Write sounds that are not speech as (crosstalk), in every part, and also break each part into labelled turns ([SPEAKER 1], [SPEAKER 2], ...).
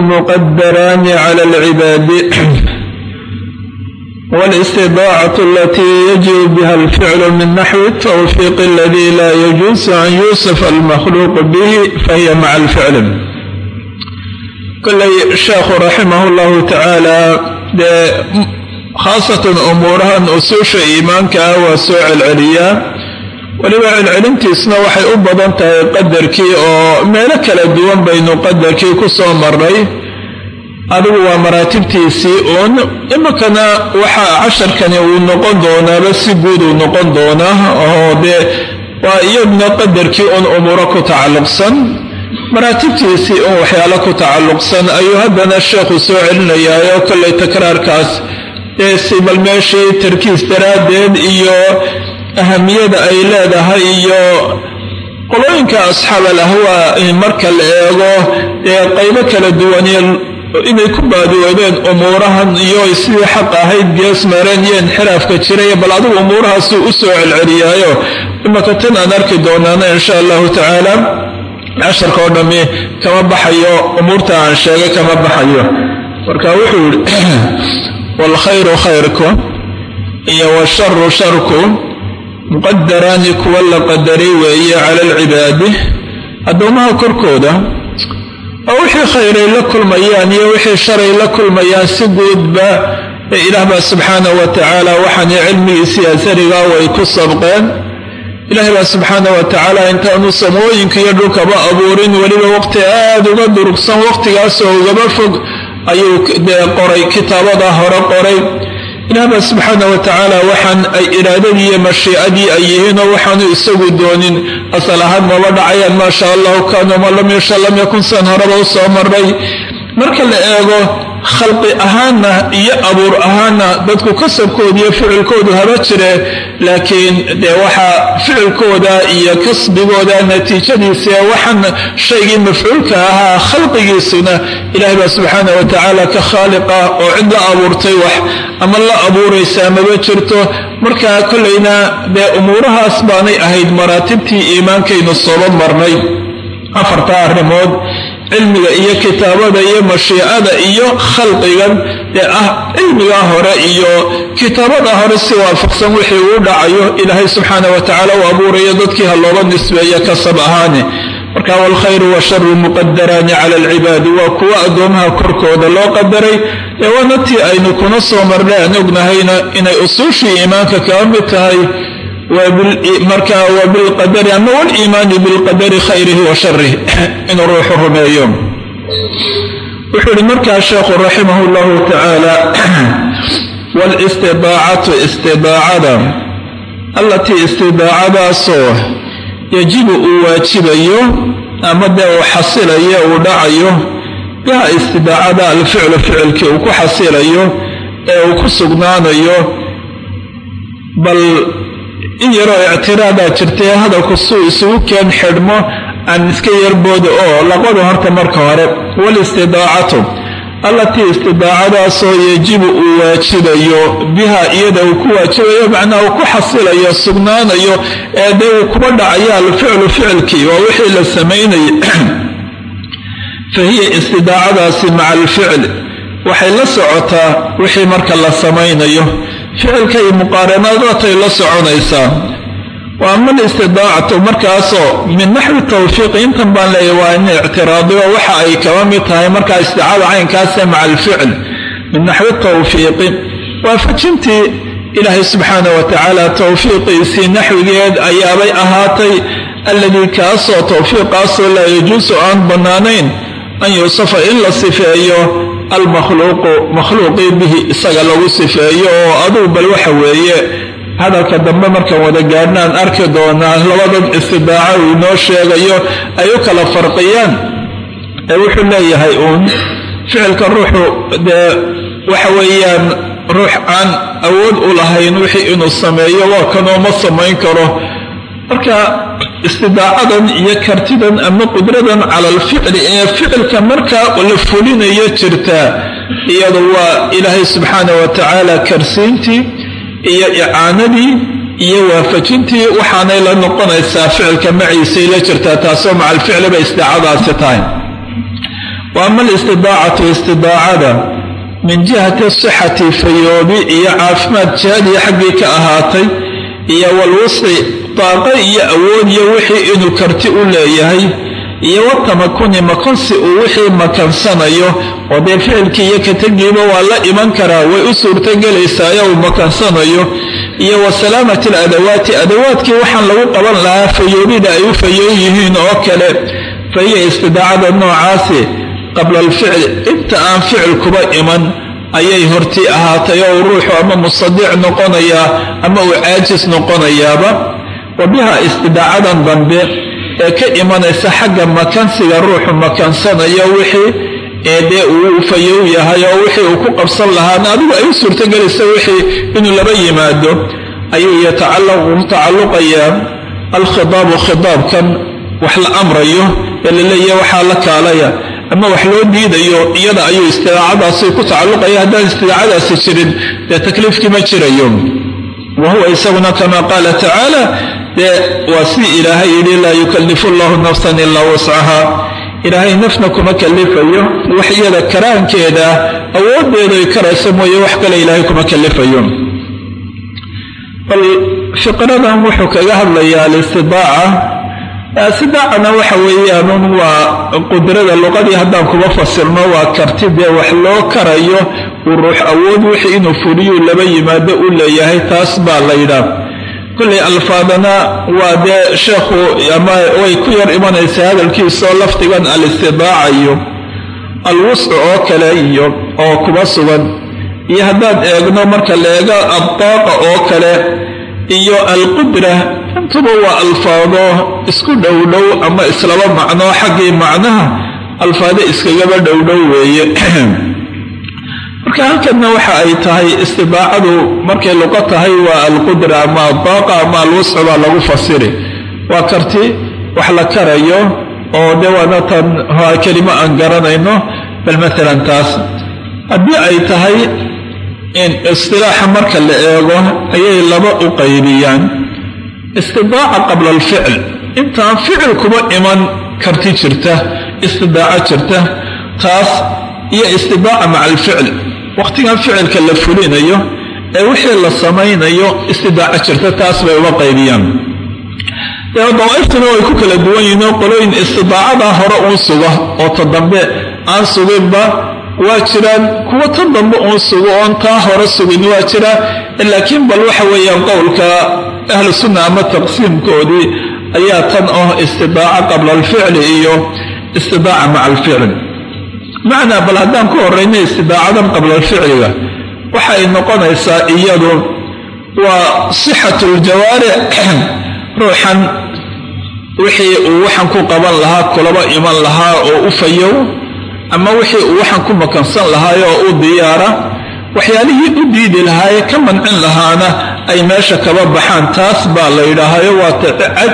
[SPEAKER 1] مقدران على العباد والاستضاعة التي يجب بها الفعل من نحو التوفيق الذي لا يجوز أن يوصف المخلوق به فهي مع الفعل كلي الشيخ رحمه الله تعالى khaasatan umuurahan usuusha iimaanka ah waa soo celceliyaa weliba celcelintiisna waxay u badan tahay qadarkii oo meelo kala duwan baynu qadarkii ku soo marray adigu waa maraatibtiisii uun. Iminkana waxaa casharkani uu noqon doonaaba si guud uu noqon doonaa. Oo dee waa iyaduna qadarkii uun umuuro ku tacalluqsan. Maraatibtiisii uun waxyaalo ku tacalluqsan ayuu haddana sheekhu soo celinayaaoo kollay takraarkaas. Si bal meeshii tarkiis daraaddeed iyo ahamiyada ay leedahay iyo qolooyinka asxaab al ahwaa marka la eego ee qaybo kala duwan inay ku baadiyoodeen umuurahan iyo sidii xaq ahayd gees mareen iyo inxiraafka jiray bal adigu umuurahaasuu u soo celceliyaayo. Imanka tan aan arki doonaana insha allahu tacaala casharka oo dhammi kama baxayo umuurta aan sheegay kama baxayo. Marka wuxuu yihi waalkhayru khayrku iyo washaru sharku muqadaraani kuwa la qadaray weeye cala alcibaadi. Addoomaha korkooda oo wixii khayray la kulmayaan iyo wixii sharay la kulmayaan si guudba ilaah baa subxaanah wa tacaala waxaani cilmigiisii asarigaa way ku sabqeen. Ilaahay baa subxaanah wa tacaala intaanu samooyinka iyo dhulkaba abuurin weliba waqti aad uga durugsan waqtigaasoo ugaba fog ayuu qoray kitaabada hore qoray ilaah baa subxaana wa tacaala waxaan ay iraadadii iyo mashiicadii ay yihiinoo waxaanu isagu doonin. Asal ahaan maba dhacayaan maa sha allahu kaanu ma lam yasha lam yakun san horeba u soo maray marka la eego khalqi ahaanna iyo abuur ahaanna dadku kasabkooda iyo ficilkoodu haba jire laakiin dee waxaa ficilkooda iyo kasbigooda natiijadiisa waxaan shaygii mafcuulka ahaa khalqigiisuna ilahay baa subxaana wa tacaala ka khaaliqa oo cid la abuurtay wax ama la abuuraysaa maba jirto. Marka kollayna dee umuurahaas baanay ahayd maraatibtii iimaankaynu sooba marnay afarta arrimood cilmiga iyo kitaabada iyo mashiicada iyo khalqigan ee ah cilmigaa hore iyo kitaabada hore si waafaqsan wixii uu dhacayo ilaahay subxaana wa tacaala uu abuurayo dadkii ha looga nisbeeyo kasab ahaane marka walkhayru washaru muqadaraani cala alcibaadi waa kuwa addoomaha korkooda loo qadaray. Ee waana tii aynu kuna soo marnay aan ognahayna inay usuushii iimaanka kaga mid tahay marka wa bilqadari ama waliimaani bilqadari khayrihi wa sharih (laughs) inuu ruuxu rumeeyo. Wuxuu ihi markaa sheekhu raximah llahu tacaala (clears throat) walistidaacatu istidaacada allatii istidaacadaasoo yajibu uu waajibayo ama dee uu xasilayo uu dhacayo biha istidaacada alficlu ficilkii uu ku xasilayo ee uu ku sugnaanayo bal in yaroo ictiraadaa jirtay hadalku suu isugu keen xidhmo aan iska yarbooda oo laqadu horta marka hore walistidaacatu allatii istidaacadaasoo yajibu uu waajibayo biha iyada uu ku waajibayo macnaha uu ku xasilayo sugnaanayo ee dee uu kuba dhacayo alficlu ficilkii waa wixii la samaynayay. (clears throat) Fa hiya istidaacadaasi maca alficl waxay la socotaa wixii marka la samaynayo ficilkay muqaaranadatay la soconaysaa. Wa ama alistidaacatu markaasoo min naxwi tawfiiqi intan baan leeyahy waa in ictiraadiyo waxa ay kaba mid tahay markaa isticaada caynkaase maca alficl min naxwi tawfiiqi. Waafajintii ilaahay subxaana wa tacaala towfiiqiisii naxwigeed ayaabay ahaatay alladii kaasoo towfiiqaasoo laa yajuusu aan bannaanayn an yuusafa in la sifeeyo almakhluuqu makhluuqii bihi isaga lagu sifeeyo oo aduu bal waxa weeye hadalka dambe markaan wada gaadhnaan arki doonaa labadan istidaaco uu inoo sheegayo ay u kala farqiyaan. Ee wuxuu leeyahay uun ficilka ruuxu dee waxa weeyaan ruux aan awood u lahayn wixii inuu sameeyo waa kanoo ma samayn karo. Marka istidaacadan iyo kartidan ama qudradan cala alficli ee ficilka markaa la fulinayo jirtaa iyadu waa ilaahay subxaana wa tacaala karsiintii iyo icaanadii iyo waafajintii waxaanay la noqonaysaa ficilka maciisay la jirtaa taasoo maca alficli bay istidaacadaasi tahay. Wa ama alistidaacatu istidaacada min jihati sixati fayoobi iyo caafimaad jihadii xaggii ka ahaatay iyo walwusci daaqo iyo awood iyo wixii inuu karti u leeyahay iyo watamakuni makonsi uu wixii makansanayo oo dee ficilkii iyo katagiiba waa la iman karaa way u suurtogelaysaa uu makansanayo iyo wa salaamati aladawaati adawaadkii waxaan lagu qaban lahaa fayoobida ay u fayoon yihiin oo kale. Fa istidaacada noocaasi qabla alficli inta aan ficil kuba iman ayay hortii ahaatay oo ruuxu ama mustadiic noqonayaa ama uu caajis noqonayaaba wa istidaacadan dambe ee ka imanaysa xagga makansiga ruuxu makansanayo wixii ee dee uu fayow yahay oo wixii uu ku qabsan lahaana adigu ay u suurtogelaysa wixii inuu laba yimaado ayuu yatacallaqu tacalluqayaa alkhidaabu khidaabkan wax la amrayo ee la leeyahay waxaa la kaalaya. Ama wax loo diidayo iyada ayuu istidaacadaasi ku tacalluqaya. Haddaan istidaacadaasi jirin dee takliifkii ma jirayo. Wa isaguna kama qaala tacaala dee waa sidii ilaahay yidhi laa yukallifu allahu nafsan ilaa wascaha ilaahay nafna kuma kalifayo wax iyada karaankeeda awooddeedu ay karayso mooye wax kale ilaahay kuma kalifayo bal fiqradan wuxuu kaga hadlayaa alistidaaca. Istidaacana waxa weeyaan waa qudrada luqadii haddaan kuba fasirno waa karti dee wax loo karayo uu ruux awood wixii inuu fuliyuu laba yimaado u leeyahay taas baa la kollay alfaadana waa dee sheekhu ama way ku yar imanaysaa hadalkiisaoo lafdigan alistidaaca iyo alwuscu oo kale iyo oo kuba sugan. Iyo haddaad eegno marka la eego addaaqa oo kale iyo alqudra intuba waa alfaado isku dhowdhow ama islaba macno xaggii macnaha alfaado iskagaba dhowdhow weeye (clears throat) marka halkanna waxa ay tahay istidaacadu markay luqo tahay waa alqudra ama addaaqa ama alwuscu baa lagu fasiri. Waa karti wax la karayo oo dee waana tan kelimo aan garanayno bal maalan taas. Haddii ay tahay istilaaxa marka la eego ayay laba u qaybiyaan. Istidaaca qabla alficl. Intaan ficil iman karti jirta istidaaco jirta taas iyo istidaaca maca alficl wakhtigan ficilka la fulinayo ee wixii la samaynayo istidaaco jirta taas bay uga qaybiyaan. Dawaa'iftuna way ku kala duwan yihiin oo qolooyin istidaacadaa hore uun suga oo ta dambe aan suginba waa jiraan kuwa ta dambe uun sugo oon taa hore sugin waa jira laakiin bal waxa weeyaan qowlka ahlu sunna ama taqsiimkoodii ayaa tan oh istidaaca qabla alficli iyo istidaaca maca alficl macnaa bal haddaan ku horayna istidaacadan qabla alficliga waxay noqonaysaa iyadu waa sixatu ljawaaric (clears throat) ruuxan wixii uu waxan ku qaban lahaa kulaba iman lahaa oo u fayow ama wixii uu waxan ku makansan lahaayo oo u diyaara waxyaalihii u diidi lahaaye ka mancin lahaana ay meesha kaba baxaan. Taas baa la yidhaahayo waa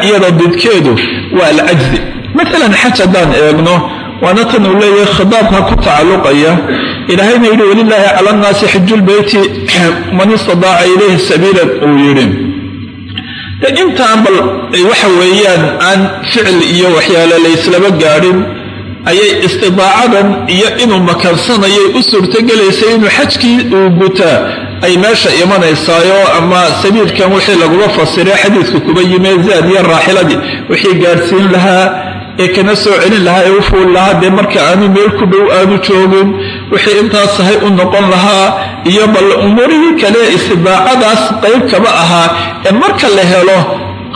[SPEAKER 1] iyada didkeedu waa alcajzi maalan xaj haddaan eegno waana tan uu leeyahay khidaabka ku tacalluqaya. Ilaahayna yidhi walilaahi cala annaasi xijulbeyti man istadaaca ilayhi sabiilan uu yidhi. Intaan bal waxa weeyaan aan ficil iyo waxyaale layslaba gaadhin ayay istidaacadan iyo inuu makansanayay u suurtogelaysay inuu xajkii uu gutaa ay meesha imanaysaayo ama sabiilkan wixii laguma fasiray xadiidka kuba yimee zaad iyo raaxiladii wixii gaadhsiin lahaa ee kana soo celin lahaa ee u fuul lahaa dee marka aanu meel ku dhow aanu joogin wixii intaas sahay u noqon lahaa iyo bal umuurihii kale istidaacadaas qayb kaba ahaa ee marka la helo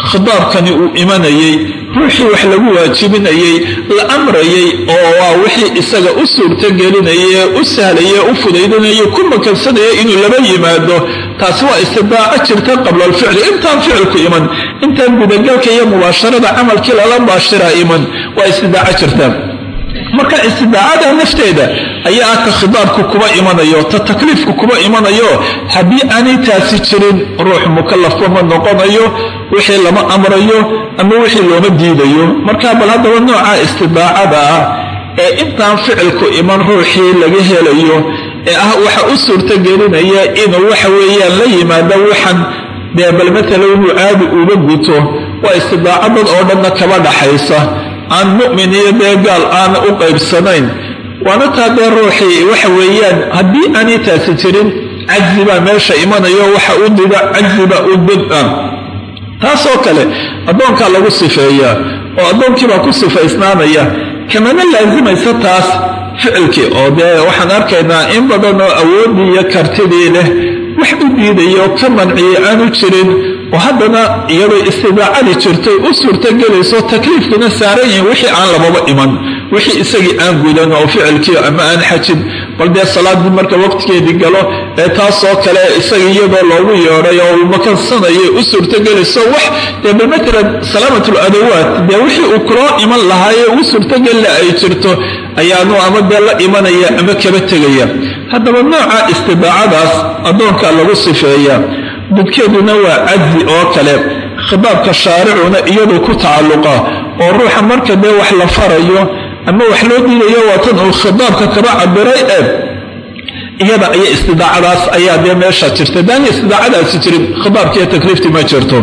[SPEAKER 1] khidaabkani uu imanayey ruuxii wax lagu waajibinayey la amrayay oo waa wixii isaga u suurtogelinaya u sahlaya u fudaydinaya ku makansanaya inuu laba yimaado. Taasi waa istidaaco jirta qabla alficli. Intaan ficilku iman intaan gudagalka iyo mubaasharada camalkii lala baashiraa iman waa istidaaco jirta marka istidaacada nafteeda ayaa ka khidaabku kuba imanayo ta takliifku kuba imanayo haddii aanay taasi jirin ruux mukalafba ma noqonayo wixii lama amrayo ama wixii looma diidayo. Marka bal haddaba nooca istidaacada ee intaan ficilku iman ruuxii laga helayo ee ah waxa u suurtogelinaya inuu waxa weeyaan la yimaado waxan dee bal matala inuu caadi uga guto waa istidaacadad oo dhanna kaba dhaxaysa aan mu'min iyo dee gaal aana u qaybsanayn waana taa dee ruuxii waxa weeyaan. Haddii aanay taasi jirin cajzi baa meesha imanayo waxa u dida cajziba u ah taasoo kale addoonkaa lagu sifeeyaa oo addoonkiibaa ku sifaysnaanaya kamana laasimaysa taas ficilkii. Oo dee waxaan arkaynaa in badan oo awooddii iyo kartidii leh wax u diidayo ka manciyay aanu jirin oo haddana iyadoo istidaacadii jirtay u suurtogelayso takliifkuna saaran yihiin wixii aan lababa iman wixii isagii aan gudan oo ficilkii ama aan xajin. Bal dee salaadii marka waqtigeedii galo ee taasoo kale isaga iyadoo loogu yeedhay oo uu makansanayo u suurtogelayso wax dee bal matalan adawaat dee wixii uu kuloo iman lahaayee ugu suurtogella ay jirto ayaanu ama dee la imanaya ama kaba tegaya haddaba nooca istidaacadaas addoonka lagu sifeeyaa dudkeeduna waa cadzi oo kale khidaabka shaaricuna iyaduu ku tacalluqa oo ruuxa marka dee wax la farayo ama wax loo diidayo waa tan uu khidaabka kaba cabiray ee iyada aya istidaacadaas ayaa dee meesha jirta. Daani istidaacadaasi jirin khidaabkiiyo takliiftii ma jirto.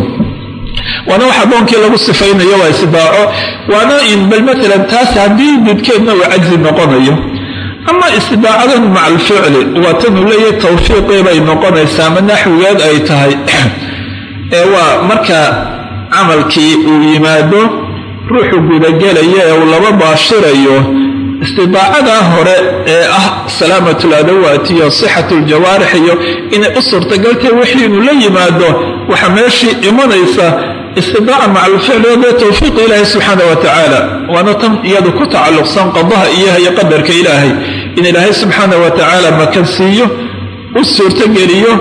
[SPEAKER 1] Waana wax addoonkii lagu sifaynayo waa istidaaco waana in bal maalan taas haddii didkeedna uu cajzi noqonayo ama istidaacadan maca alficli waa tanuu leeyahay tawfiiqii bay noqonaysaa ama naxwigeed ay tahay. (clears throat) Ee waa marka camalkii uu yimaado ruuxu gudagelaya ee uu laba baashirayo istidaacadaa hore ee ah salaamatu ladawaat iyo sixatu ljawaarix iyo inay u suurtagaltay wixii inuu la yimaado waxa meeshii imanaysa istidaaca maca alficli oo dee towfiiq ilaahay subxaana wa tacaala. Waana tan iyadu ku tacalluqsan qadaha iyaha iyo qadarka ilaahay. In ilaahay subxaana wa tacaala makansiiyo u suurtogeliyo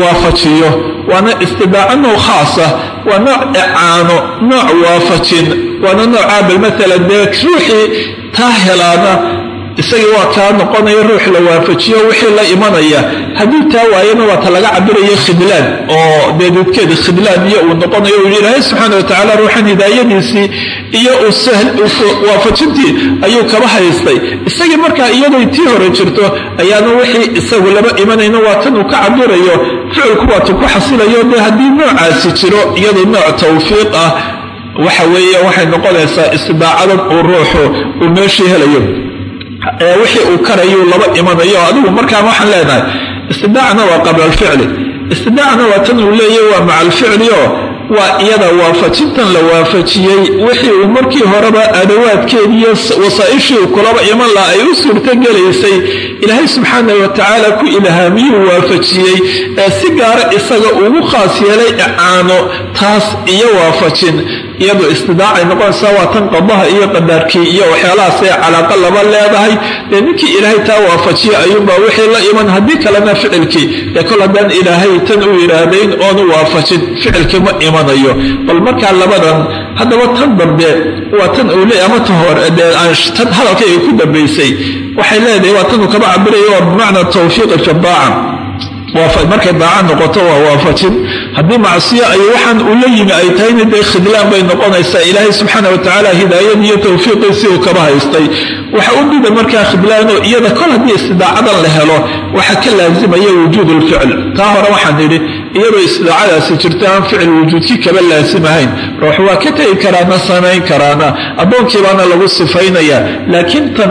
[SPEAKER 1] waafajiyo. Waana istidaaco nooc khaasa waa nooc icaano nooc waafajin waana noocaa bal maalan dee ruuxii taa helaana isagii waa kaa noqonaya ruux la waafajiyo wixii la imanaya. Haddii taa waayana waa ta laga cabiraya khidlaan oo dee dudkeeda khidlaan iyo uu noqonayo uu ilaahay subxaana wa tacaala ruuxan hidaayadiisii iyo waafajintii ayuu kaba haystay. Isagii markaa iyaday tii hore jirto ayaana wixii isagu laba imanayno waa tan uu ka cabirayo ficilku waa tu ku xasilayo. Dee haddii noocaasi jiro iyadu nooc tawfiiq ah waxa weeye waxay noqonaysaa istidaacadan uu ruuxu uu meeshii helayo wixii uu karayuu laba imanayo adigu markaan waxaan leenahay istidaacna waa qabla alficli. Istidaacna waa tan uu leeyahy waa maca alficli waa iyada waafajintan la waafajiyey. Wixii uu markii horeba adawaadkeediiyo wasaa'ishii kulaba iman laha ay u suurtogelaysay ilaahay subxaana wa tacaala ku ilhaamiyuu waafajiyey ee si gaara isaga ugu khaas yeelay icaano taas iyo waafajin iyadu istidaacay noqonaysaa waa tan qadaha iyo qadaarkii iyo waxyaalahaas ee calaaqa laba leedahay. Dee ninkii ilaahay taa waafajiya ayuunbaa wixii la iman haddii kalena ficilkii dee kol haddaan ilaahay tan u yidhaahdayn oonu waafajin ficilkii ma imanayo. Bal markaa labadan haddaba tan dambe waa tan uu ama ta hore dee ku dambaysay waxay leedahay waa tanuu kaba cabiraya waa bimacna tawfiiqi markay daaca noqoto waa waafajin. Haddii macsiyo ay waxaan uu la yimi ay tahayna dee khidlaan bay noqonaysaa ilaahay subxaana wa tacaala hidaayadii iyo tawfiiqiisii uu kaba haystay. Waxa u dida markaa khidlaanoo iyada kol haddii istidaacadan la helo waxa ka laasimaya wujuud lficl taa hore waxaan idhi iyadoo istidaacadaasi jirto aan ficil wujuudkii kaba laasimahayn ruux waa ka tegi karaana samayn karaana addoonkiibaana lagu sifaynaya laakiin tan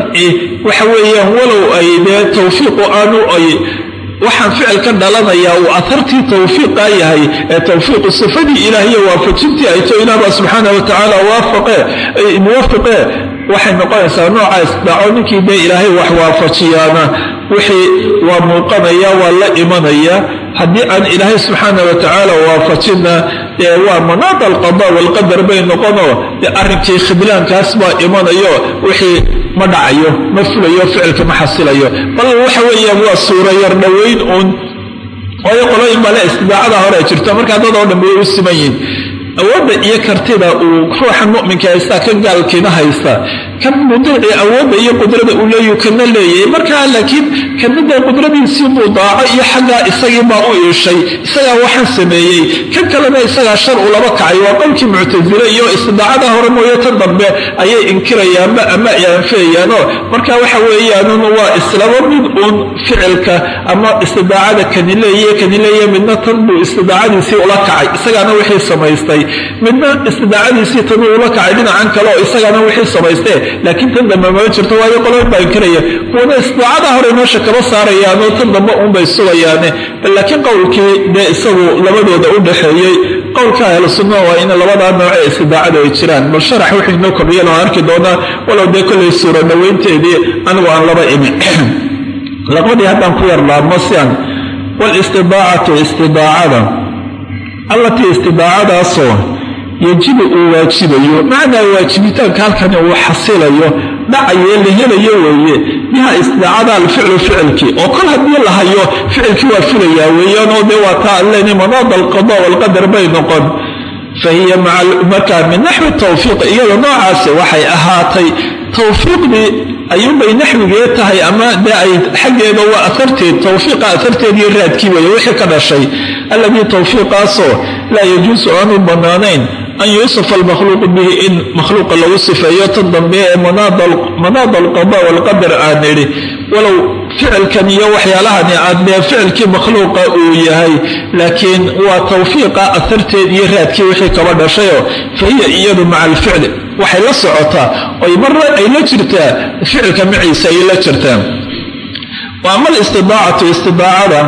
[SPEAKER 1] waxa weeyaan walow ay dee tawfiiqu aanu ay waxaan ficil ka dhalanayaa uu ahartii tawfiiqa yahay ee tawfiiqu sifadii ilaahiyo waafajintii ay to ilaahbaa subxaana wa tacaala muwafiqee waxay noqonaysaa nooca isdaaco ninkii dee ilaahay wax waafajiyaana wixii waa muuqanaya waa la imanaya. Haddii aan ilaahay subxaana wa tacaala waafajinna dee waa manaada alqada walqadar bay noqonoo dee arrinkii khidlaankaas baa imanayo wixii ma dhacayo ma fulayo ficilka ma xasilayo. Bal waxa weeyaan waa suura yar dhoweyn uun. Waayo qolooyin baa le istidaacada hore jirto markaa dad oo dhan bay u siman yihiin awoodda iyo kartida uu ruuxa mu'minka haystaa ka gaalkiina haysta. Kan mudiicii awoodda iyo qudrada uu leeyu kana leeyahay. Markaa laakiin dee qudradiisii buu daaco iyo xaggaa isagii baa u iishay isagaa waxaan sameeyey. Kan kalena isagaa shar laba kacay waa qowlkii muctasile iyo istidaacada hore mooye tan dambe ayay inkirayaanba ama ay anfiyayaanoo marka waxa weeyaanun waa islaba mid uun ficilka ama istidaacada kani leeye kani leeye midna tan buu istidaacadiisii ula kacay. Isagaana wixii samaystay midna istidaacadiisii tanu ula kacay dhinacan kale oo isagana wixii samaystee. Laakiin tan dambe mama jirto waayo qolon baa inkaraya kuwana istidaacada hore meesha kaba saarayaanoo tan dambe uunbay sugayaane. Laakiin qowlkii dee isagu labadooda u dhaxeeyey. Qowlka ahlu sunna waa in labadaa nooc istidaacada ay jiraan. Bal sharax wuxuu inoo kordhiyan oo arki doonaa. Walow dee kollay suura anigu aan laba imi. (clears throat) Laqbadii haddaan ku yar laabmo si aan. Walistidaacatu istidaacada allatii istidaacadaasoo yajibu uu waajibayo macnaa waajibitaanka halkani uu xasilayo dhacaye la helayo weeye. Biha istidaacada alficlu ficilkii oo kol haddii la hayo ficilkii waa filayaa weeyaanoo dee waa taa allen alqada walqadar bay noqon. Fa hiya markaa min naxwi tawfiiq iyada noocaasi waxay ahaatay tawfiiqdii ayuunbay naxwigee tahay ama dee ay xaggeeda waa aarteed tawfiiqa aarteediiyo raadkii weeye wixii ka dhashay. Alladii tawfiiqaasoo laa yajuusu aanu bannaanayn an yuusafa almakhluuqu bihi in makhluuqa lagu sifeeyo. Tan dambe ee manaada alqada walqadar aan idhi walow ficilkan iyo waxyaalahani aadee ficilkii makhluuqa uu yahay laakiin waa tawfiiqa aharteed iyo raadkii wixii kaba dhashayoo fa hiya iyadu maca alficli waxay la socotaa oy marna ay la jirtaa ficilka maciisa ay la jirtaa wa ama alistidaacatu istidaacada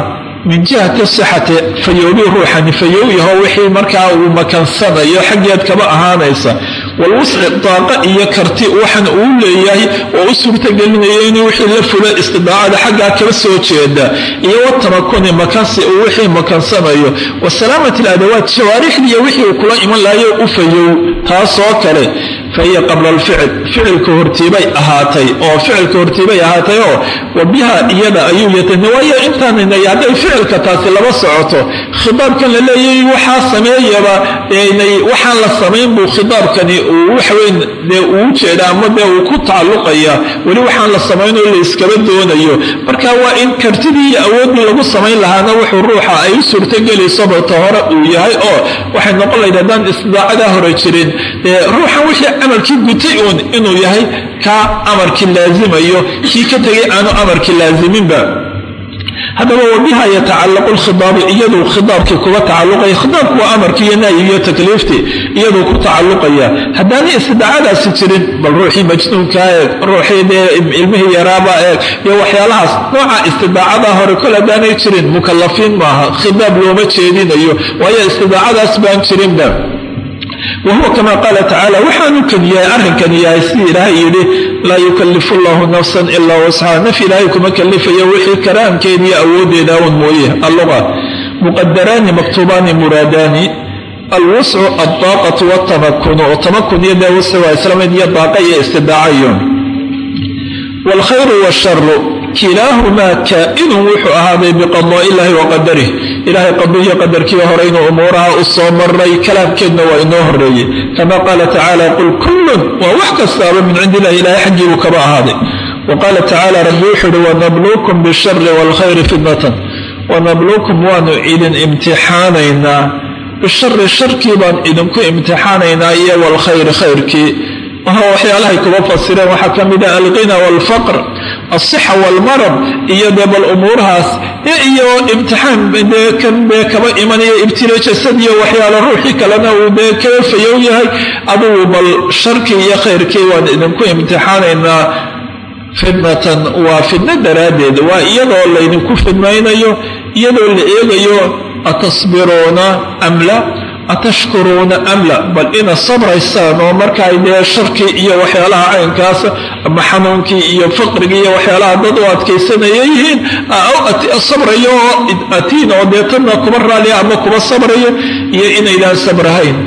[SPEAKER 1] min jihati sixati fayowbii ruuxani fayow yaho wixii markaa uu makansanayo xaggeed kaba ahaanaysa walwusci daaqa iyo karti waxan uu leeyahay oo u suurtagelinayo inuu wixii la fulo istidaacada xaggaa kaba soo jeeda iyo watamakuni makansi uu wixii makansanayo. Wa salaamati aladawaat shawaarixdiiyo wixii uu kula iman lahayo u fayow taasoo kale fa qabla alficil ficilka hortiibay ahaatay oo ficilka hortiibay ahaatay oo wa biha iyada ayuu yatani waayo intaanay hadday ficilka taasi laba socoto khitaabkan la leeyahay waxaa sameeyaba waxaan la samayn buu khitaabkani uu waxweyn dee uu jeeda ama dee uu ku tacalluqaya weli waxaan la samaynoo la iskaba doonayo. Marka waa in kartidii iyo awooddii lagu samayn lahaana wuxuu ruuxa ay u suurtogelaysaba ta hore uu yahay oo waxay noqon lahayd haddaan istidaacadaa hore jirin. Dee ruuxan wixii camalkii gutay uun inuu yahay kaa amarkii laazimayo kii ka tegay aanu amarkii laaziminba haddaba wabiha yatacallaqu lkhidaabu iyaduu khidaabkii kuga tacalluqaya khidaabku waa amarkii iyo nahyi iyo takliiftii iyaduu ku tacalluqaya. Haddaanay istidaacadaasi jirin bal ruuxii majnuunkaa eeg ruuxii dee ilmihii yaraaba eeg iyo waxyaalahaas nooca istidaacada hore kol haddaanay jirin mukalafiin maaha khidaab looma jeedinayo waayo istidaacadaas baan jirinba wahuwa kama qaala tacaala waxaanu kan yahay arrinkan yahay sidii ilaahay yidhi laa yukalifu llahu nafsan ilaa wasxaa naf ilaahay kuma kalifayo wixii karaamkeediiyo awooddeeda un mooye. Alluqa muqadaraani maktuubaani muraadaani alwuscu aldaaqatu watamakunu oo tamakun iyo dee wusci waa islaamid iyo daaqa iyo istidaacayo waalkhayru waasharu kilaahumaa kaa'inun wuxuu ahaaday biqadaa illaahi wa qadarih ilaahay qadihiyo qadarkii hore inuu umuuraha u soo maray kalaamkeedna waa inoo horeeyey kama qaala tacaala qul kullun waa wax kastaaba min cindi illahi ilahay xaggii buu kaba ahaaday. Wa qaala tacaala rabbi wuxuu uhi wanabluukum bishari waalkhayri fitnatan. Wanabluukum waanu idin imtixaanaynaa. Bishari sharkii baan idinku imtixaanaynaa iyo waalkhayri khayrkii. Waxyaalahay kuba fasireen waxaa ka mid ah alqina waalfaqr alsixa waalmarad iyo dee bal umuurahaas iyo imtixaan dee kan dee kaba imanaya ibtila jasad iyo waxyaalo ruuxii kalena uu dee kaba fayow yahay adugu bal sharkii iyo khayrkii waan idinku imtixaanaynaa fidnatan waa fidno daraaddeed waa iyadoo laydinku fidmaynayo iyadoo la eegayo atasbiruuna am la atashkuruuna amla bal ina sabraysaan oo markaa dee sharkii iyo waxyaalaha caynkaas ama xanuunkii iyo faqrigii iyo waxyaalaha dad u adkaysanaya yihiin sabrayo oo atiin oo deetanna kuba raaliya ama kuba sabrayo iyo inaydaan sabrahayn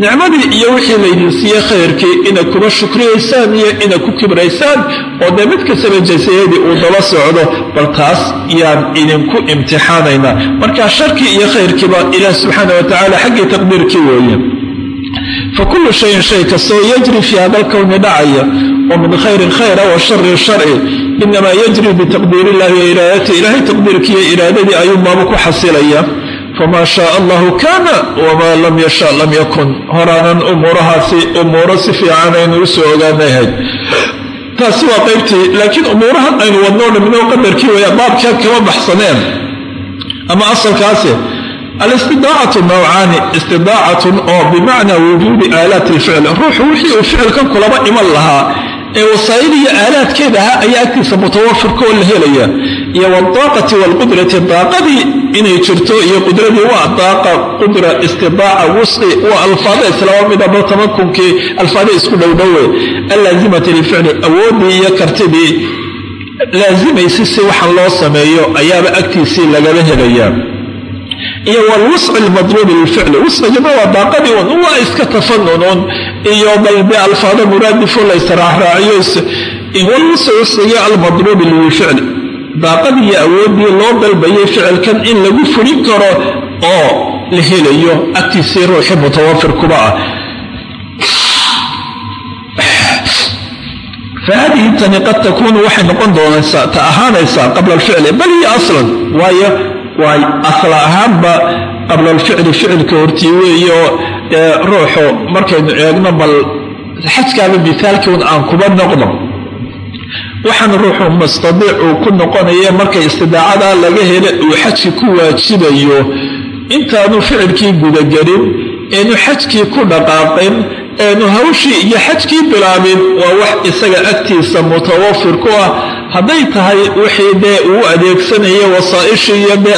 [SPEAKER 1] nicmadii iyo wixii laydin siiyey khayrkii ina kuba shukriyaysaan iyo ina ku kibraysaan. Oo dee mid kastaba jasayadii uu daba socdo bal taas yaan idinku imtixaanaynaa. Marka sharkii iyo khayrkiiba ilaah subxaana wa tacaala xaggii taqdiirkii weeye. Fa kullu shayin shay kastoo yajri fii hada lkowni dhacaya. Oo min khayrin khayra wa sharin sharci inamaa yajri bitaqdiir illahi wa iraadati. Ilahay taqdiirkiiyo iraadadii ayuunbaaba ku xasilaya famaa shaaa allahu kaana wamaa lam yasha lam yakun horaanan umuurahaasi umuuro si fiican aynu u soo ogaanahayd taasi waa qaybtii laakiin umuurahan aynu wadnoo dhamino qadarkii waya baabkaa kama baxsaneen. Ama asalkaasi alistidaacatu nawcaani istidaacatun oo bimacnaa wujuudi aalaati lficl ruuxu wixii uu ficilkan kulaba iman lahaa ee wasaa'il iyo aalaadkeeda ahaa ayaa agtiisa mutawafirka oo la helaya iyo wadaaqati waalqudrati daaqadii inay jirto iyo qudradii waa daaqa qudra istidaaca wusci waa alfaada islaama midaba tamakunkii alfaada isku dhowdhowe allaazimati lilficli awoodii iyo kartidii laazimaysa si waxaan loo sameeyo ayaaba agtiisii lagala helaya iyo wlwusci lmadluubi lilficli. Wuscigana waa daaqadii un waa iska tafanunuun iyo balbe alfaado muraadifo la israacraaciyo wlwusci wusciga almadluubi lilficli. Daaqadii iyo awoodii loo dalbayay ficilkan in lagu fulin karo oo la helayo agtiisii ruuxii mutawafir kuba ah fahadihi tani qad takuunu waxay noqon doonaysaa ta ahaanaysaa qabla alficli bal hiyo aslan waayo waay asla ahaanba qabla alficli ficilka hortii weeyo ruuxu markaynu eegno bal xajkaaba mithaalkiun aan kuba noqdo. Waxaan ruuxu mustadiic uu ku noqonaya markay istidaacadaa laga hela uu xajki ku waajibayo. Intaanu ficilkii gudagelin eenu xajkii ku dhaqaaqin eenu hawshii iyo xajkii bilaabin waa wax isaga agtiisa mutawafir ku ah hadday tahay wixii dee uu adeegsanaya wasaa'ishii iyo dee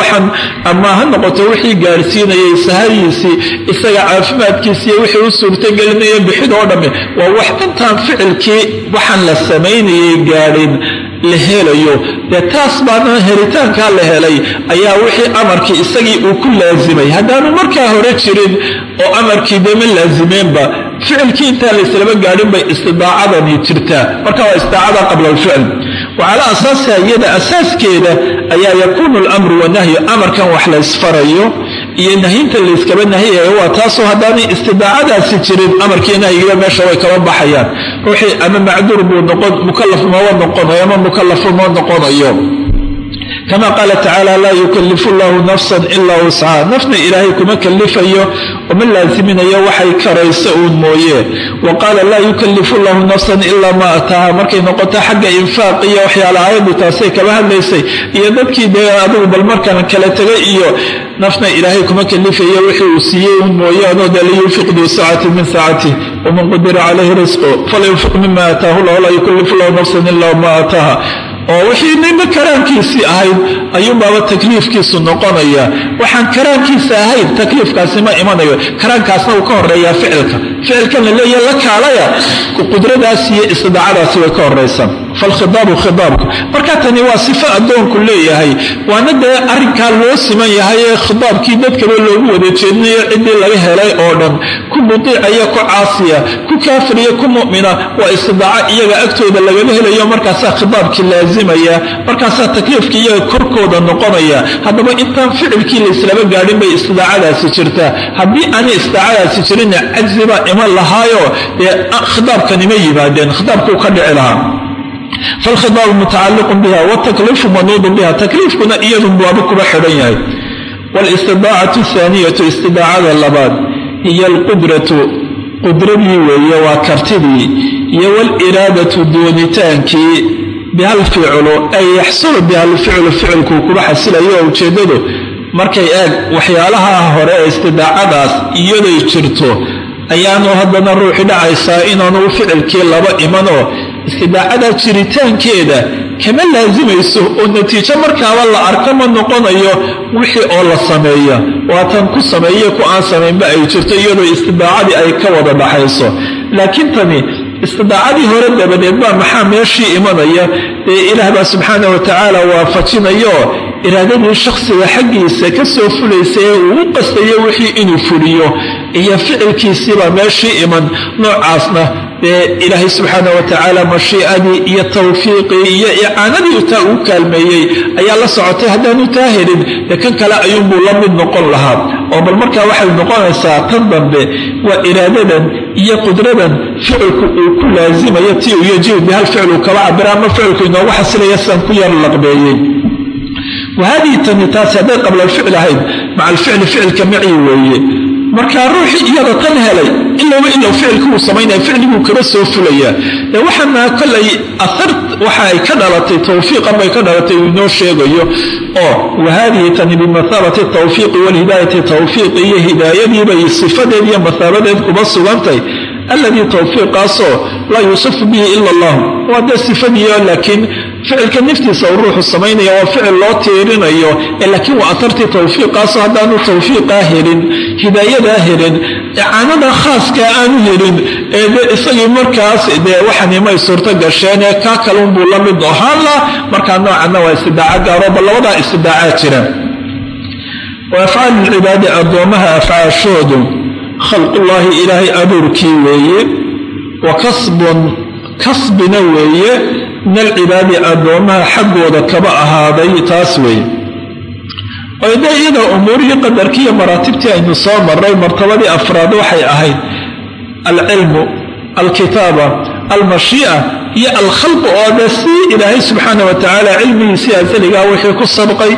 [SPEAKER 1] waxaan ama ha noqoto wixii gaadhsiinayay sahadiisii isaga caafimaadkiisi iyo wixii u suurtagelinaya bixid oo dhamme waa wax intaan ficilkii waxaan la samaynayay gaadhin la helayo. Dee taas baana helitaankaa la helay ayaa wixii amarkii isagii uu ku laasimay haddaanu markaa hore jirin oo amarkii dee ma laasimeenba ficilkii intaan layslaba gaadhin bay istidaacadani jirtaa. Marka waa istidaacada qabla alficl wa calaa asaasiha iyada asaaskeeda ayaa yakuunu alamru wanahyu amarkan wax laysfarayo iyo nahyinta layskaba nahiyayo waa taasoo haddaanay istidaacadaasi jirin amarkii nahyigiba meesha way kaba baxayaan. Ruuxii ama macduur buu noqon mukalaf maba noqonayo ama mukalafo ma noqonayo kama qaala tacaala laa yukalifu llahu nafsan ilaa wuscaha nafna ilaahay kuma kalifayo uma laasiminayo waxay karayso uun mooye wa qaala laa yukalifu llahu nafsan ilaa ma ataaha markay noqoto xagga infaaq iyo waxyaala aayaddu taasay kaba hadlaysay iyo dadkii dee adigu bal markaan kala tegay iyo nafna ilaahay kuma kalifayo wixii uu siiyey uun mooye anoo dee liyunfiq duu saacati min saacati waman qudira calayhi risqu falyunfiq mima ataahu llahu laa yukalifu llahu nafsan ilaa ma ataaha oo wixii ninba karaankiisii ahayd ayuunbaaba takliifkiisu noqonaya. Waxaan karaankiisa ahayd takliifkaasi ma imanayo. Karaankaasna uu ka horeeyaa ficilka. Ficilkan la leeya la kaalaya. Qudradaas iyo istidaacadaasi way ka horaysaa falkhidaabu khidaabku marka tani waa sifo addoonku leeyahay. Waana dee arrinkaa loo siman yahay ee khidaabkii dadkaba loogu wada jeedinayo ciddii laga helay oo dhan. Ku mudiicaya ku caasiya ku kaafiriya ku mu'mina waa istidaaco iyaga agtooda lagama helayo. Markaasaa khidaabkii laazimaya markaasaa takliifkii iyaga korkooda noqonaya haddaba intaan ficilkii layslaba gaadhin bay istidaacadaasi jirtaa haddii aanay istidaacadaasi jirinna cajzi baa iman lahaayo dee khidaabkanima yimaadeen? Khidaabkuu ka dhici lahaa falkhidaabu mutacalliqun biha watakliifu manuudun biha takliifkuna iyadun waaba kuba xidhan yahay walistidaacatu thaaniyatu istidaacada labaad hiyo alqudratu qudradii weeye waa kartidii iyo waaliraadatu doonitaankii bihalficlu ay yaxsulu bihalficlu ficilkuu kuba xasilayo ujeeddadu markay eeg waxyaalaha hore ee istidaacadaas iyaday jirto ayaanu haddana ruuxi dhacaysaa inaanu ficilkii laba imanoo istidaacada jiritaankeeda kama laasimayso oo natiijo markaaba la arka ma noqonayo wixii oo la sameeya. Waatan ku sameeye ku aan samaynba ay jirto iyadoo istidaacadii ay ka wada dhaxayso laakiin tani istidaacadii hore dabadeed baa maxaa meeshii imanaya? Dee ilaah baa subxaana wa tacaala waafajinayo iraadadii shakhsiga xaggiisa ka soo fulaysa ee uu u qastayo wixii inuu fuliyo iyo ficilkiisiibaa meeshii iman. Noocaasna dee ilaahay subxaana wa tacaala mashiicadii iyo tawfiiqii iyo icaanadii taa uu kaalmeeyey ayaa la socotay haddaanu taa helin dee kan kale ayuunbuu la mid noqon lahaa. oo bal markaa waxay noqonaysaa tan dambe waa iraadadan iyo qudradan ficilku uu ku laasimayo tii uu yajibu bihal ficlu kaba cabira ama ficilku inoogu xasilaya sidan ku yar laqbeeyey. wahadihi tani taasi hadday qabla alficl ahayd maca alficli ficilka macii weeye markaa ruuxii iyada tan helay ilowba ilow ficilkii uu samaynaya ficliguu kaba soo fulayaa. De waxaana kolay ahar waxa ay ka dhalatay tawfiiqan bay ka dhalatay uu inoo sheegayo oo wahadihi tani bimathaabati tawfiiqi walhidaayati tawfiiq iyo hidaayadiibay sifadeed iyo mathaabadeed kuba sugantay. Alladii tawfiiqaasoo laa yuusafu bihi ila allahu. Waa dee sifadiio laakiin ficilka naftiisa uu ruuxu samaynaya waa ficil loo tiirinayo laakiin waa atartii tawfiiqaasoo haddaanu tawfiiqaa helin hidaayadaa helin icaanada khaaskaa aanu helin ee isagii markaas dee waxanimay suurto gasheenee kaa kalunbuu la mid ahaanla markaa noocanna waa istidaaca gaaro bal labadaa istidaacaa jira. Wa lcibaadi addoomaha afcaashoodu khalqullaahi ilaahay abuurkii weeye wa kasbun kasbina weeye min alcibaadi addoomaha xaggooda kaba ahaaday taas weeye. Oo de iyada umuurihii qadarkiiyo maraatibtii aynu soo maray martabadii afraad waxay ahayd alcilmu alkitaaba almashii'a iyo alkhalqu oo de si ilaahay subxaana wa tacaala cilmigiisii asaligaa wixii ku sabqay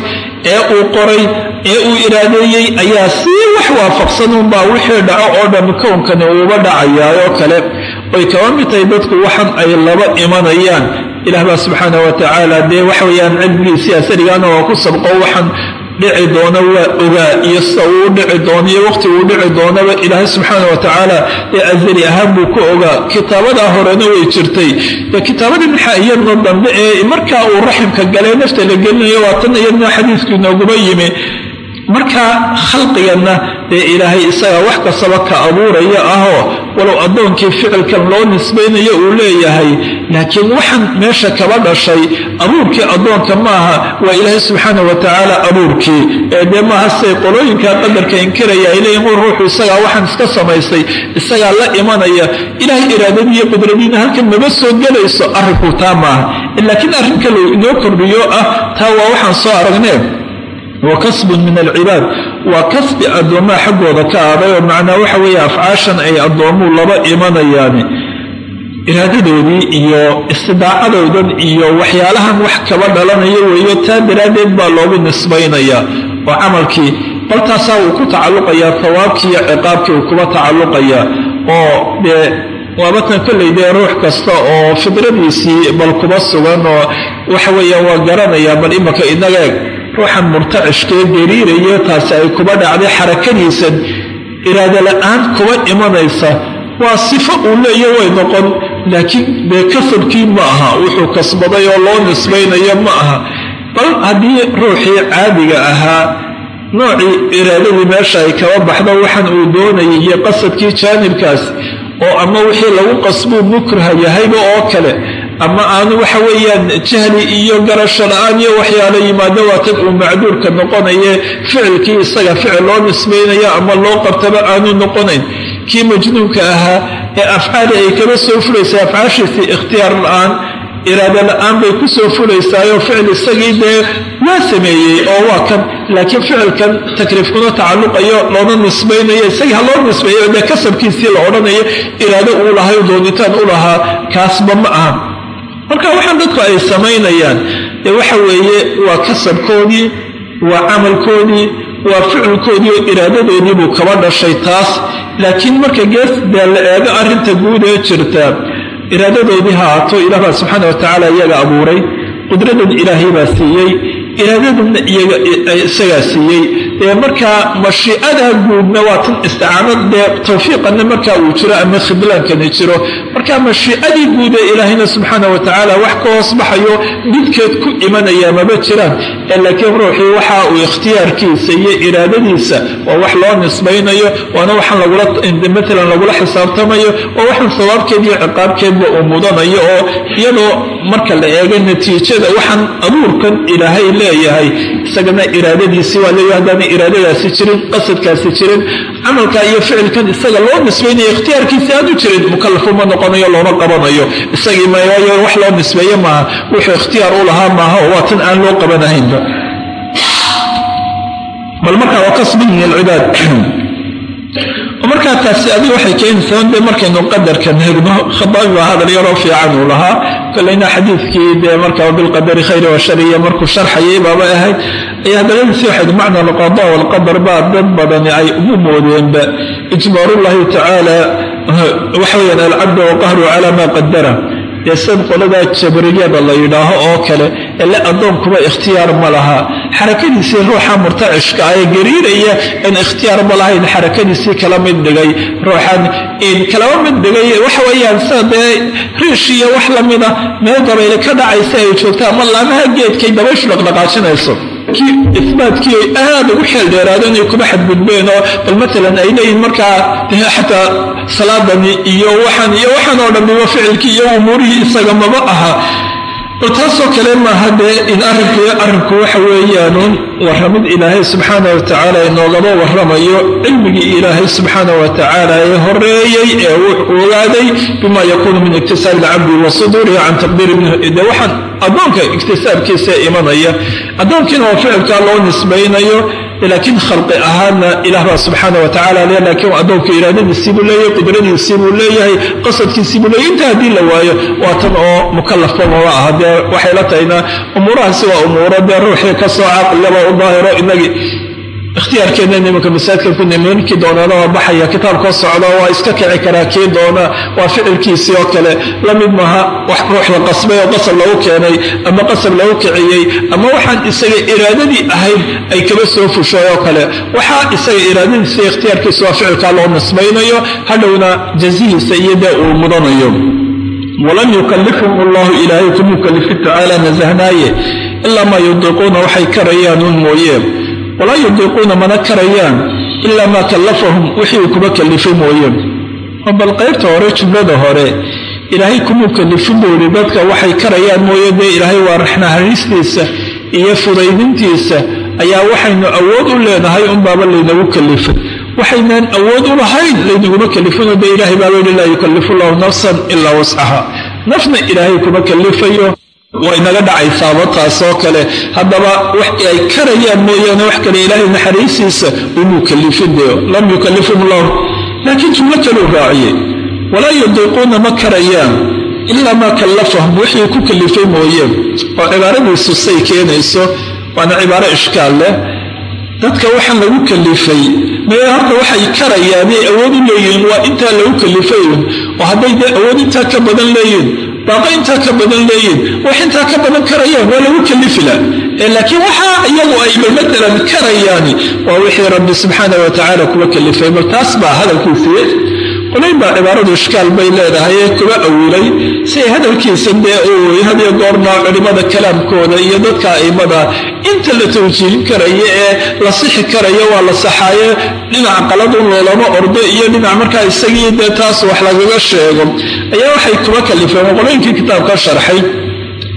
[SPEAKER 1] ee uu qoray ee uu iraadeeyey ayaa sii wax waafaqsan unbaa wixii dhaco oo dhan kownkani uuba dhacayaayoo kale oy kaba mid tahay dadku waxan ay laba imanayaan. Ilah baa subxaana wa tacaala dee waxa weyaan cilmigiisii asaligaana waa ku sabqo waxan dhici doona waa ogaa iyo sida uu dhici doono iyo waqti uu dhici doonaba ilaahay subxaana wa tacaala ee asali ahaan buu ku ogaa kitaabadaa horena way jirtay. Kitaabadii maxaa iyadna dambe ee markaa uu raximka galee nafta la gelinayo waa tan iyadna xadiisku inooguma yimi. Markaa khalqiganna dee ilaahay isaga wax kastaba ka abuuraya ahoo walow addoonkii ficilkan loo nisbaynayo uu leeyahay laakiin waxaan meesha kaba dhashay abuurkii addoonka maaha waa ilaahay subxaana wa tacaala abuurkii. Ee dee maaha siday qolooyinka qadarka inkiraya ay leeyihiin ruuxu isagaa waxaan iska samaystay isagaa la imanaya. Ilaahay iraadadii iyo qudradiina halkan maba soo gelayso arrinku taa maaha. Laakiin arrin kale inoo kordhiyo ah taa waa waxaan soo aragnee wa kasbun min alcibaad waa kasbi addoomaha xaggooda ka aaday oo macnaa waxa weeye afcaashan ay addoomuhu laba imanayaani iraadadoodii iyo istidaacadoodan iyo waxyaalahan wax kaba dhalanayo weeyo taa daraaddeed baa loogu nisbaynayaa oo camalkii bal taasaa uu ku tacalluqayaa hawaabkii iyo ciqaabkii uu kuba tacalluqayaa oo dee waabatan kolley dee ruux kasta oo fidradiisii bal kuba sugan oo waxa weeyaan waa garanayaa bal imaka inaga eg ruuxan murtacishkee gariirayo taasi ay kuba dhacday xarakadiisan iraado la'aan kuba imanaysa. Waa sifo uu leeya way noqon laakiin dee kasabkii ma aha. Wuxuu kasbaday oo loo nisbaynayo ma aha. Bal haddii ruuxii caadiga ahaa noocii iraadadii meesha ay kaba baxdo waxaan uu doonayay iyo qasadkii jaanibkaas oo ama wixii lagu qasbuu mukraha yahayba oo kale ama aanu waxa weeyaan jahli iyo garasho la'aan iyo waxyaalo yimaado waa tan uu macduurka noqonaye ficilkii isaga ficil loo nisbaynayo ama loo qabtaba aanu noqonayn. Kii majnuunka ahaa ee afcaali ay kaba soo fulaysaa afcaashiisii ikhtiyaar la'aan iraado la'aan bay ku soo fulaysaayoo ficil isagii dee waa sameeyey oo waa kan laakiin ficilkan takliifkuna tacalluqayo loona nisbaynayo isagii ha loo nisbeeyo dee kasabkiisii la odhanayo iraado uu lahay doonitaan u lahaa kaasba ma aha marka waxaan dadku ay samaynayaan ee waxa weeye waa kasabkoodii waa camalkoodii waa ficilkoodii oo iraadadoodii buu kaba dhashay taas. Laakiin marka gees dee la eego arrinta guud ee jirta iraadadoodii ha aato ilaah baa subxaana wa tacaala iyaga abuuray qudradan ilaahay baa siiyey iraadadana isagaa siiyey markaa mashiicada guudna waa tan isticaanad dee tawfiiqana markaa uu jiro ama khidlaankani jiro. Marka mashiicadii guud ee ilaahayna subxaana wa tacaala wax ka hoos baxayo midkeed ku imanaya maba jiraan. Laakiin ruuxii waxa uu ikhtiyaarkiisa iyo iraadadiisa waa wax loo nisbaynayo waana waxaan lagulamaala lagula xisaabtamayo waa waxaan sawaabkeed iyo ciqaabkeedba uu mudanayo oo iyadoo marka la eego natiijada waxaan abuurkan ilaahay leeyahay. Isagana iraadadiisii waa leeyahay haddaana iraadadaasi jirin qasadkaasi jirin camalka iyo ficilkan isaga loo nisbaynayo ikhtiyaarkiisi aanu jirin mukalafo ma noqonayo looma qabanayo. Isagii maayo wax loo nisbeeye maaha wuxuu ikhtiyaar u lahaa maaha oo waa tan aan loo qabanahaynba. Bal markaa waa kasbi min alcibaad markaa taasi adi waxay keenaysaa de markaynu qadarka nirno khadaabi baa hadal yaroo fiican uu lahaa. Koleyna xadiidkii dee markaa bilqadari khayri wa shariya markuu sharxayay baaba ahayd. Ayaa hadaladiisi waxayd macna alqada walqadar baa dad badani ay ugu moodeenba ijbaarullahi tacaala waxa weyaan alcabda waqahru calaa maa qadara dee sad qoladaa jabriyada la yidhaaho oo kale ele addoonkuba ikhtiyaar ma laha. Xarakadiisii ruuxa murtacishka ee gariiraya in ikhtiyaar ma lahayn xarakadiisii kala mid dhigay. Ruuxan kalaba mid dhigay waxa weeyaan sida dee riish iyo wax lamida meel dabayli ka dhacaysa ay joogtaa ma laamaha geedkay dabayshu dhaqdhaqaajinayso isbaatkii ay aad ugu xeeldheeraadeen ay kuma xadgudbeen oo bal maalan ay leeyihiin markaa xataa salaadani iyo waxaan iyo waxaan oo dhammiba ficilkii iyo umuurihii isaga maba aha taasoo kale maaha dee in arrinkii arrinku waxa weeyaanuun warramid ilaahay subxaana wa tacaala inoogaba warramayo cilmigii ilaahay subxaana wa tacaala ee horeeyey ee wuxuu ogaaday bima yakuunu min iktisaabi alcabdi wa suduurihi can taqdiiri de waxaan addoonka iktisaabkiisa imanaya addoonkiina waa ficilkaa loo nisbaynayo laakiin khalqi ahaanna ilaah baa subxaana wa tacala le laakiin addoonka iraadadiisii buu leeyahay qudradiisii buu leeyahay qasadkiisii buu leeyahy inta haddii la waayo waa tan oo mukallafba maba aha. Dee waxay la tahayna umuurahaasi waa umuuro dee ruuxii ka soo caqlaba u daahiro inagii ikhtiyaarkeedna nimanka masaajidka ku nimin kii doonaana waa baxaya kitaabkoo socda waa iska kici karaa kii doona waa ficilkiisii oo kale. La mid maaha ruux la qasbay oo qasab lagu keenay ama qasab lagu kiciyey ama waxaan isaga iraadadii ahayd ay kaba soo fushay oo kale. Waxaa isaga iraadadiisa ikhtiyaarkiisa waa ficilkaa loo nisbaynayo hadhowna jazihiisa iyo dee uu mudanayo. Walam yukalifhum allahu ilaahay kumuu kalifi tacaala nasahnaaye ilaa maa yudiiquuna waxay karayaan un mooyee walaa yudiiquuna mana karayaan ilaa maa kallafahum wixii uu kuma kalifay mooye oo bal qaybta hore jumlada hore. Ilaahay kumuu kalifin buu yidhi dadka waxay karayaan mooye dee ilaahay waa raxnahariistiisa iyo fudaydintiisa ayaa waxaynu awood u leenahay unbaaba laynagu kalifay waxaynaan awood u lahayn laynaguma kalifino dee ilaahay baaba yidhi laa yukallifu llahu nafsan ilaa wascaha nafna ilaahay kuma kalifayo waa inaga dhacaysaaba taasoo kale. Haddaba wax ay karayaan mooyaane wax kale ilaahay naxariisiisa umuu kalifin dee lam yukalifhum llahu laakiin jumlo raaciyey. Walaa yudiiquuna ma karayaan ilaa maa kallafahum. Wixii ku kalifay mooye oo cibaaradiisu say keenayso. Waana cibaaro ishkaal leh. Dadka waxaan lagu kalifay mee horta waxay karayaanay awood u leeyihiin? Waa intaa lagu kalifay oo hadday dee awood intaa ka badan leeyihiin baaqo intaa ka badan leeyihiin wax intaa ka badan karayaan waa lagu kalifila laakiin waxa iyagu ayba matalan karayaani waa wixii rabbi subxaana wa tacaala kuwa kalifay bal taas baa hadalkiisii qolayn baa cibaaradu ishkaal bay leedahay ee kuba awilay. Si ay hadalkiisa dee uu hadiyo goorna culimmada kalaamkooda iyo dadka aimada inta la tawjiihin karayo ee la sixi karayo waa la saxaayo dhinac qaladun loolama ordo iyo dhinac markaa isagii dee taas wax lagaga sheego. Ayaa waxay kuba kalifeen qolooyinkii kitaabka sharxay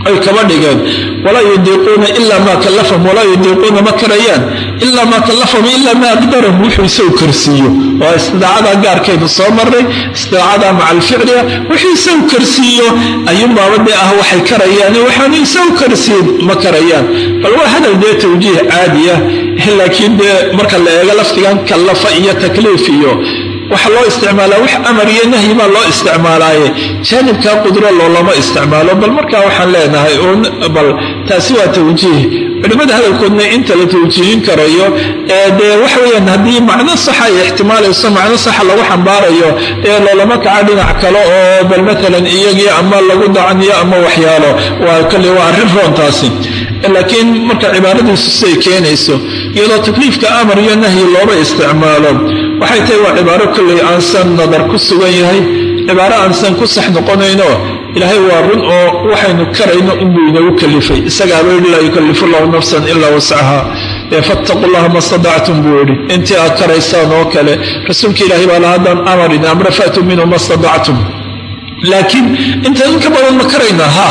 [SPEAKER 1] ay kaba dhigeen. Walaa yudiiquuna ila maa kallafahum walaa yudiiquuna ma karayaan. Ilaa maa kallafahum ilaa maa aqdarahum wuxuu isagu karsiiyo. Waa istidaacada gaarkaynu soo marray istidaacada maca alficliga wuxuu isagu karsiiyo. Ayuunbaaba dee ah waxay karayaan waxaanu isagu karsiin ma karayaan. Bal waa hadal dee tawjiih caadiya laakiin dee marka la eego lafdigan kallafa iyo takliif iyo waxaa loo isticmaalaa wax amar iyo nahyi baa loo isticmaalaaye. Jaanibkaa qudro loolama isticmaalo bal markaa waxaan leenahay bal taasi waa tawjiih. Culimmada hadalkoodna inta la tawjiihin karayo ee dee waxa weyaan haddii macno saxa ay ixtimaalayso macno saxa lagu xambaarayo ee loolama kaca dhinac kale oo bal maalan iyagii ama lagu dacniyo ama waxyaalo. Waa kale waa arrin roontaasi laakiin marka cibaaradiisu siday keenayso iyadoo takliifka amar iyo nahyi looba isticmaalo waxay tahay waa cibaaro kolley aansan nadar ku sugan yahay. Cibaaro aansan ku sax noqonayno ilaahay waa run oo waxaynu karayno inbuu inagu kalifay. Isagaaba yidhi laa yukallifu llahu nafsan ilaa wascaha fattaqu llaha ma stadactum buu yidhi. Intii aad karaysaan oo kale rasuulka ilaahay baa laha haddaan amarin amra faatuu minhu ma stadactum. Laakiin inta in ka badan ma karaynaa ha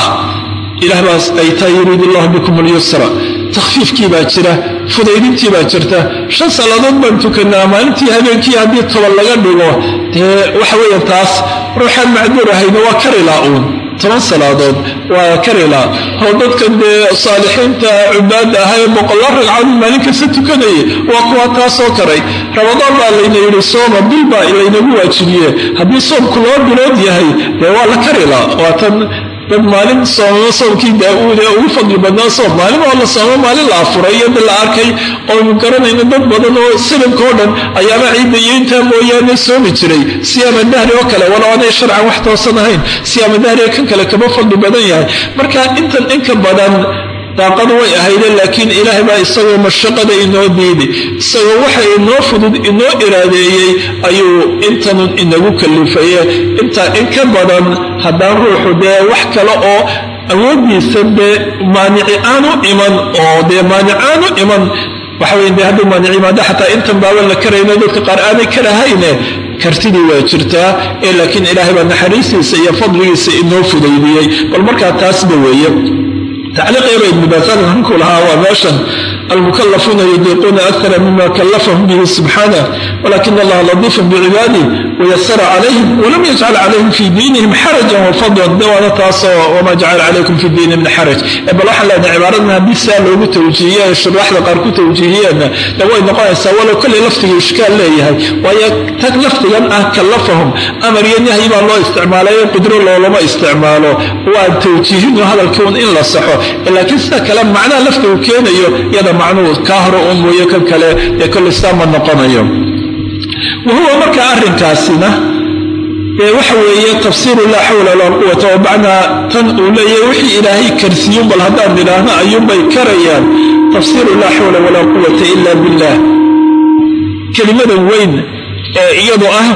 [SPEAKER 1] ilaah baas ay tahay yuriid allahu bikum alyusra. Takhfiifkii baa jira fudaydintii baa jirta. Shan salaadood baan tukanaa maalintii habeenkii haddii toban laga dhigo. Dee waxa weeye taas ruuxaan macduur ahayna waa karilaa uun. Toban salaadood waa karila oo dadkan dee saalixiinta cubaada ahaa ee boqolaal maalin kasta tukanayay waa kuwa taasoo karay. Ramadaan baa layna yidhi sooma bil baa laynagu waajibiye haddii soomku loo bilood yahay dee waa la karila waa dad maalin soomamo soomkii daa-uud ee ugu fadli badnaa soom maalin oo la soomo maalin la afuray iyada la arkay oonu garanayna dad badan oo sanadka oo dhan ayaana ciidda iyo intaa mooyaane soomi jiray. Siyaama dahri oo kale walo aanay sharcan wax toosan ahayn. Siyaama dahri kan kale kama fadli badan yahay. Marka intan inka badan daaqadu way ahayde laakiin ilaahay baa isagoo mashaqada inoo diiday. Isagoo waxa inoo fudud inoo iraadeeyey ayuu intanun inagu kalifaye intaa in ka badan haddaan ruuxu dee wax kale oo awoodiisa dee maanici aanu iman oo dee maanic aanu iman waxaweye dee hadduu maanic imaado xataa intan baaban la karayno dadka qaar aanay karahayne kartidii waa jirtaa. Ee laakiin ilaahay baa naxariistiisa iyo fadligiisa inoo fudaydiyey. Bal markaa taasba weeye tacliiqeeba ibnu baasaan halkuu lahaa waa meeshan almukalafuuna yudiiquuna akara mima kalafahum bihi subxaanah walakin allaha latiifun bicibaadih wayasara calayhim walam yajcal calayhim fii diinihim xarajan wafadlan dawaana taasoo wamaa jacala calaykum fi diini min xaraj. Bal waxaan leenahay cibaaradan haddii saa loogu tawjiihiye ee shuraaxda qaar ku tawjiihiyeenna de way noqonaysaa walow kolley laftiga ishkaal leeyahay. Waayo tag lafdigan ah kalafahum amar iyo nahyi baa loo isticmaalayo qudro loolama isticmaalo. Waa tawjiihinu hadalkiun in la saxo laakiin sida kale macnaha laftigu keenayo iyada macnuhu kaa hore mooye kan kale ee saama noqonayo. Wa huwa marka arrinkaasina waxa weeye tafsiiru laa xawla walaa quwata oo bacnaa tan uu leeyahay wixii ilaahay karsiiyun bal haddaan nidhaahno ayuunbay karayaan tafsiiru laa xawla walaa quwata ila billah kelimadan weyn ee iyadu ah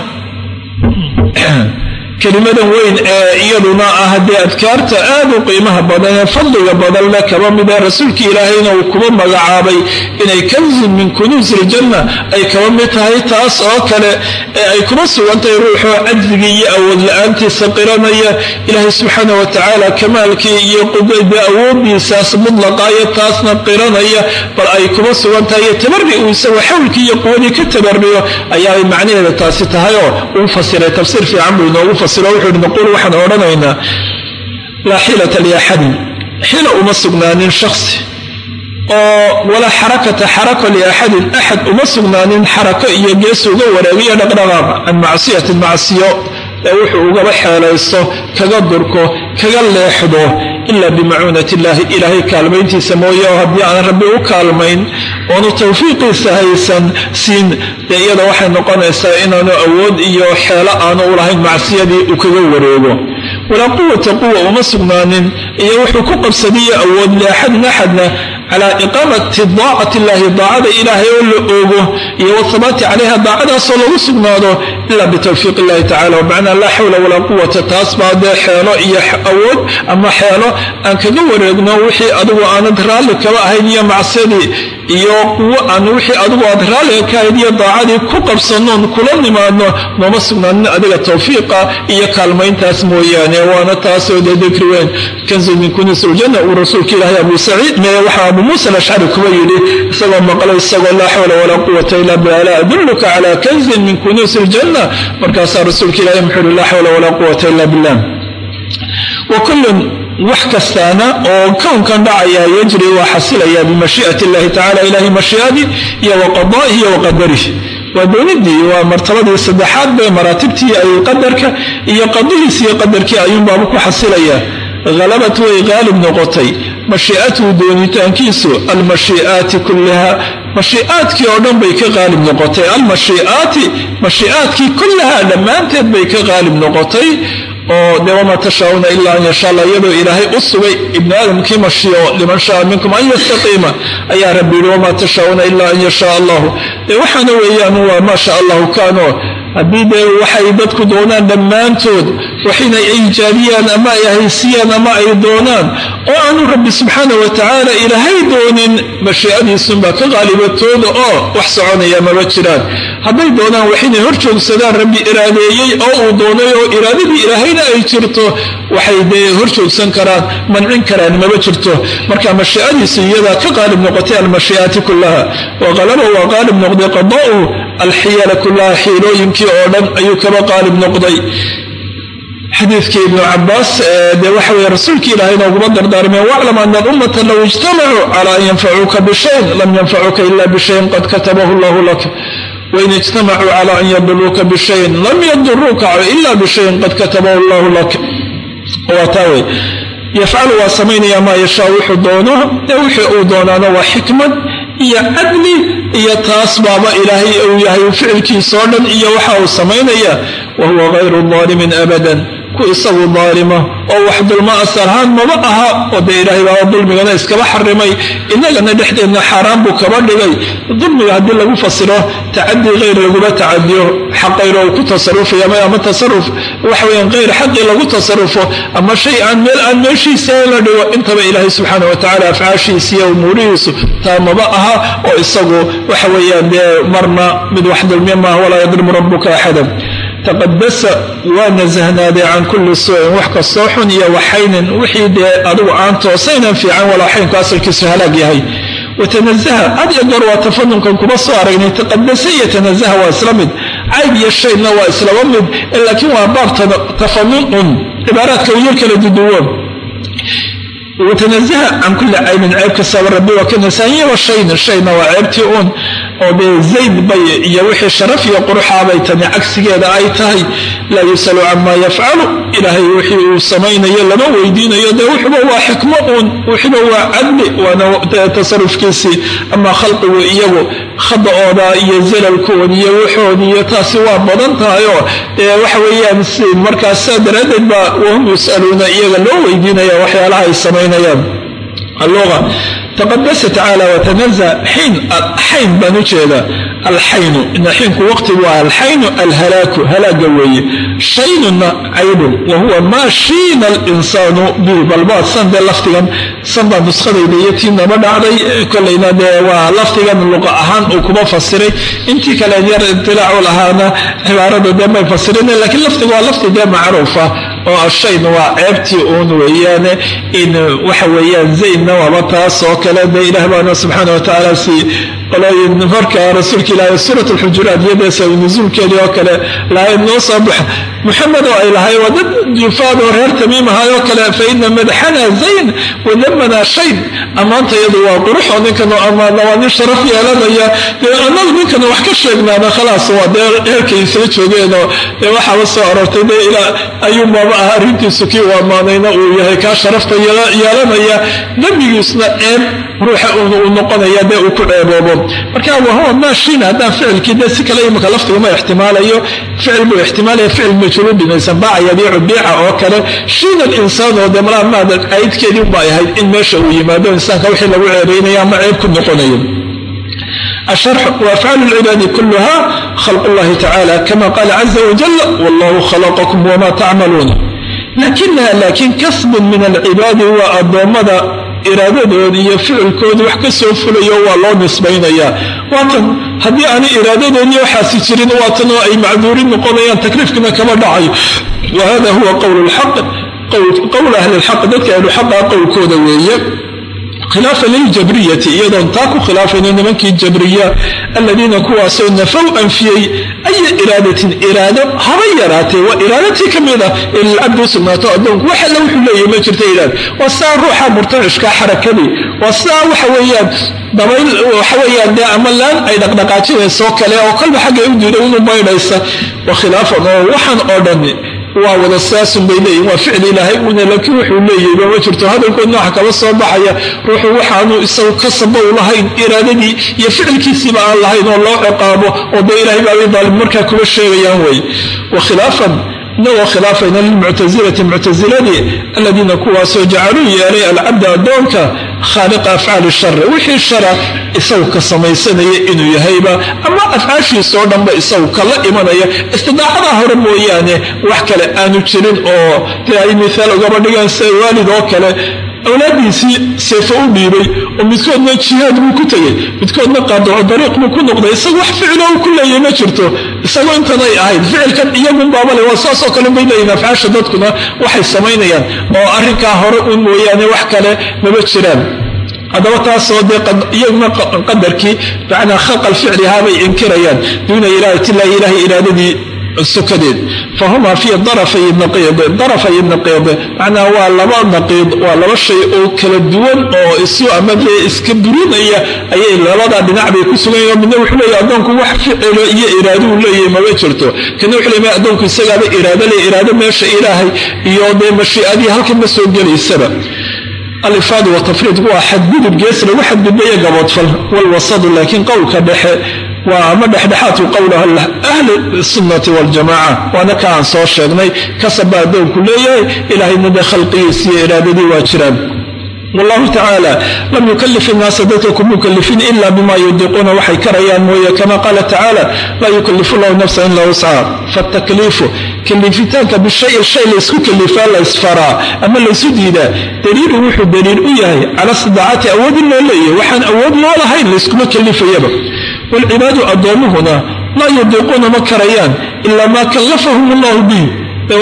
[SPEAKER 1] kelimadan weyn ee iyaduna ah dee adkaarta aad u qiimaha badan ee fadliga badan leh kaba mida rasuulkii ilaahayna uu kuba magacaabay inay kanzun min kunuusi iljanna ay kaba mid tahay taas oo kale ee ay kuma sugantahay ruuxoo cajzigii iyo awood la'aantiisa qiranaya. Ilaahay subxaana wa tacaala kamaalkii iyo qudada awoodiisaas mutlaqaayo taasna qiranaya bal ay kuma sugan tahay iyo tabari uu isagoo xawlkii iyo quwadii ka tabariyo ayaabay macnaheeda taasi tahay oo uu fasiray. Tafsiir fiican buu inoogu fasiro wuxuu hi naquul waxaan odhanaynaa laa xilata liaxadin xila uma sugnaanin shaksi oo walaa xarakata xarako liaxadin axad uma sugnaanin xarako iyo gees uga wareegiyo dhaqdhaqaaq can macsiyatin macsiyo ee wuxuu ugaba xeelaysto kaga durko kaga leexdo ila bimacuunat illaahi ilaahay kaalmayntiisa mooye oo haddii aan rabbi u kaalmayn oonu tawfiiqiisa haysan siin dee iyada waxay noqonaysaa inaanu awood iyo xeelo aanu u lahayn macsiyadii uu kaga wareego. Walaa quwata quwa uma sugnaanin iyo wuxuu ku qabsadiyo awood liaxadin axadna calaa iqaamati daacati illaahi daacada ilaahay oo la oogo iyo wathabaati calayha daacadaasoo lagu sugnaado ila bitawfiiq illahi tacala wamacnaa laa xawla walaa quwata taas baa dee xeelo iyo awood ama xeelo aan kaga wareegno wixii adigu aanad raalli kaba ahayn iyo macsidii iyo quwo aan wixii adigu aad raalliga ka ahayd iyo daacadii ku qabsannoon kula nimaadno nooma sugnaanin adiga tawfiiqa iyo kaalmayntaas mooyaane. Waana taasoo dee dikri weyn. Kanzun min kunis ljanna uu rasuulka ilaahay abu saciid mee abu muusa alashcari kuba yidhi isagoo maqlay isagoo laa xawla walaa quwata ila billah laa adulluka cala kanzin min kunuusi iljanna markaasaa rasuulka ilahay muxuu yihi laa xawla walaa quwata ila billah wa kullun wax kastaana oo kownkan dhacaya yajri waa xasilaya bimashii'ati illahi tacala ilahay mashii'adii iyo wa iyo wa waa doonidii waa martabadii saddexaad bee maraatibtii ay qadarka iyo qadihiisi iyo qadarkii ayuunbaaba ku xasilaya halabat way qaalib noqotay mashii'atuhu doonitaankiisu almashii'aati kullaha mashii'aadkii oo dhan bay ka qaalib noqotay almashii'aati mashii'aadkii kullaha dhammaanteed bay ka qaalib noqotay oo dee wamaa tashaauuna ilaa an yasha allah iyadoo ilaahay u sugay ibnu aadamkii mashiyo liman shaa minkum an yastaqiima ayaa rabbi yihi wamaa tashaauuna ilaa an yashaa allahu dee waxaana weeyaan waa maa sha allahu kaano haddii dee waxay dadku doonaan dhammaantood wax inay iijaabiyaan ama ay haysiyaan ama ay doonaan oo aanu rabbi subxaana wa tacaala ilaahay doonin mashiicadiisunbaa ka qaalibatooda oo wax soconaya maba jiraan. Hadday doonaan wax inay hor rabbi iraadeeyey oo uu doonay oo iraadadii ilaahayna ay jirto waxay dee hor joogsan karaan mancin karaan maba jirto. Marka mashiicadiisu iyadaa ka qaalib noqotay almashii'aati kullaha. Wa waa qaalib noqday qadaa'uhu alxiyala kullaha xiilooyinkii oo dhan ayuu kaba qaalib noqday. Xadiidkii ibnu cabaas dee waxa weye rasuulki ilaahay nooguma dardaarmeen waclam ana alummata low ijtamacuu cala an yanfacuuka bishayin lam yanfacuuka ila bishayin qad katabahu llahu lak. Wain ijtamacuu cala an yaduruuka bishayin lam yaduruuka ila bishayin qad katabahu llahu lak. Waa taa wey yafcalu waa samaynaya maa yashaa wuxuu doono ee wixii uu doonaana waa xikmad iyo cadli iyo taas baaba ilaahay uu yahay ficilkiisoo dhan iyo waxa uu samaynaya wa huwa daalimin abadan ku isagu daalima oo wax dulma asarhaan maba aha oo dee ilaahay baaba dulmigana iskaba xarimay inagana dhexdeedna xaaraan buu kaba dhigay. Dulmiga haddii lagu fasiro tacadi hayr laguma tacadiyo xaq hayr oo ku tasarufaya ama tasaruf waxaweyaan hayr xaqii lagu tasarufo ama shay aan meel aan meeshiisa la dhigo intaba ilaahay subxaana watacaala afcaashiisa iyo umuurihiisu taa maba aha oo isagu waxa weeyaan dee marna mid wax dulmiya maaha walaa yadrimu rabuka axada taqadasa waa nasahnaaday can kulli suucin wax kastoo xun iyo waxaynin wixii dee adigu aan toosaynan fiican walaa xaynku asalkiisu halaag yahay. Watanazaha had iyo goor waa tafanunkan kuma soo aragnay. Taqadasa iyo tanazaha waa isla mid. Cayb iyo shaydna waa islaba mid. Laakiin waa baab tafanunun cibaaraadka u yar kala duduwo watanazaha can kulli caybin ceeb kastaba rabbi waa ka nasahiya wa shayna shayna waa ceebtii uun oo dee zayd bay iyo wixii sharaf iyo quruxaabay tani cagsigeeda ay tahay laa yusalu camaa yafcalu. Ilaahay wixii uu samaynayo lama weydiinayo dee wuxuba waa xikmo uun wuxuba waa cadli waana tasarufkiisii ama khalqigu iyagu khada'ooda iyo zalalkood iyo waxoodi iyo taasi waa badan tahay dee waxa weeyaan markaas saa daraaddeed baa wahum yus'aluuna iyaga loo weydiinaya waxyaalaha ay samaynayaan. Alluqa taqadasa tacaala watanaza xiin xayn baan u jeeda alxaynu ina xiinku waqtigu waa alxaynu alhalaaku halaaga weeye. Shaynuna caybun wa huwa maa shiina alinsaanu bi balbaad san dee lafdigan san baa nuskhadayda iyo tii naba dhacday kolayna dee waa lafdigan luqa ahaan uu kuma fasiray. Intii kale yar itilaacu lahaana cibaarada dee may fasirine lakiin lafdigu waa lafdi dee macruufa oo ashayn kale dee ilaah baana subxaana watacaala si qolooyin marka rasuulka ilaahay suurat alxujuraat iyadee sawi nusuulkeedii oo kale lahayd noo soo baxa muxamed oo ay lahay waa dad jufaad oo reer tamiim ahay oo kale fa ina madaxana zayn wadamana shayn. Ammaanta iyadu waa quruxoo ninkanu ammaana waa nin sharaf yeelanaya ninkanu wax ka sheegnaana khalaas waa dee heerkay soo joogeenoo dee soo aroortay dee ilaa ayuunbaaba ah arrintiisu kii u ammaanayna uu yahay kaa sharafta yeelanaya dembigiisna ceeb ruuxa uu noqonaya dee uu ku ceeboobo marka wahuwa maa shiina haddaan ficilkii dee si kale imika lafdiguma ixtimaalayo ficil buu ixtimaalaya ficil majruur baaca yabiicu biica oo kale. Shiina alinsaan oo dee malaa maada caydkeedii unbay ahayd in meesha uu yimaado insaanka wixii lagu ceebaynaya ama ceeb ku noqonayo afcaal cibaadi kulha khalq llahi tacala kama qowl ahli lxaq dadka ahluxaqa qowlkooda weeye khilaafa liljabriyati iyadoon taa ku khilaafayno nimankii jabriya aladiina kuwaasoo nafow anfiyey aya iraadatin iraado haba yaraatee waa iraadatii ka mid ah ee lilcabdi u wax alle wuxuu leeyahy ma jirta iraad waa saa ruuxa murtacishka xarakadii waa saa waxa weeyaan dabayl waxa weeyaan dee ama ay dhaqdhaqaajinayso kale oo kolba xagga u diida unu baydhaysa wa khilaafan oo waxaan oo dhan waa wada saasun bay leeyihiin waa ficli ilaahay uuna laakiin wuxuu leeyahy ma jirto. Hadalkood nooxa kaba soo baxaya ruuxu waxaanu isagu kasaba u lahayn iraadadii iyo ficilkiisiiba aan lahayn oo loo ciqaabo oo dee ilahay baabay daalim markaa kuba sheegayaan wey wa khilaafan inagoo khilaafayna lilmuctasilati muctasiladii aladiina kuwaasoo jacaluu yeelay alcabda addoonka khaaliqa afcaali shari wixii shara isagu ka samaysanaya inuu yahayba ama afcaashiisoo dhanba isagu kala imanaya istidaacada hore mooyaane wax kale aanu jirin oo dee ay miaal ugaba dhigaan sida waalid oo kale awlaadiisii seefo u dhiibay oo midkoodna jihaad buu ku tegey. Midkoodna dariiq buu ku noqday. Isaga wax ficilo uu ku leeyahy ma jirto. Isagoo intanay ahayd. Ficilkan iyagunbaabale waa saasoo kale bay leeyihiin afcaasha dadkuna waxay samaynayaan oo arrinkaa hore un mooyaane wax kale maba jiraan. Haddaba taasoo dee iyaguna qadarkii macnaa khalqa alficlihaa bay inkirayaan. Duuna iraadatilaahi ilaahay iraadadii sukadeed fahumaa fii darafay naqiid darafay naqiid macnaa waa laba naqiid waa laba shay oo kala duwan oo isu ama dee iska burinaya ayay labadaa dhinac bay ku sugan yahin midna wuxuu leeyahy addoonku wax ficilo iyo iraado uu leeyahay maba jirto kana wuxuu leeyahay addoonku isagaaba iraado le iraado meesha ilaahay iyo dee mashiicadii halkan ma soo gelaysaba alifaad watafriid waa xadgudub gees lagu xadgudbaya gaboodfal walwasadu laakiin qowlka dhexe waa dhexdhexaadku qowlaha ahli sunnati waljamaca waana ka aan soo sheegnay kasaba addoonku leeyahay ilaahayna dee khalqigiis iyo iraadadii waa jiraan. Wallahu tacaala lam yukalif innaasa dadka kuma kalifin ila bima yudiquuna waxay karayaan mooye kama qaala tacaala laa yukalifu llahu nafsa ila wuscaha fatakliifu kalifitaanka bishayi shay laysku kalifaa laysfaraa ama laysu diidaa daliilun wuxuu daliil u yahay cala istidaacati awoodin loo leeyahay waxaan awood loo lahayn layskuma kalifayaba waalcibaadu addoomuhuna laa yudiquuna ma karayaan ilaa maa kallafahum allahu bihi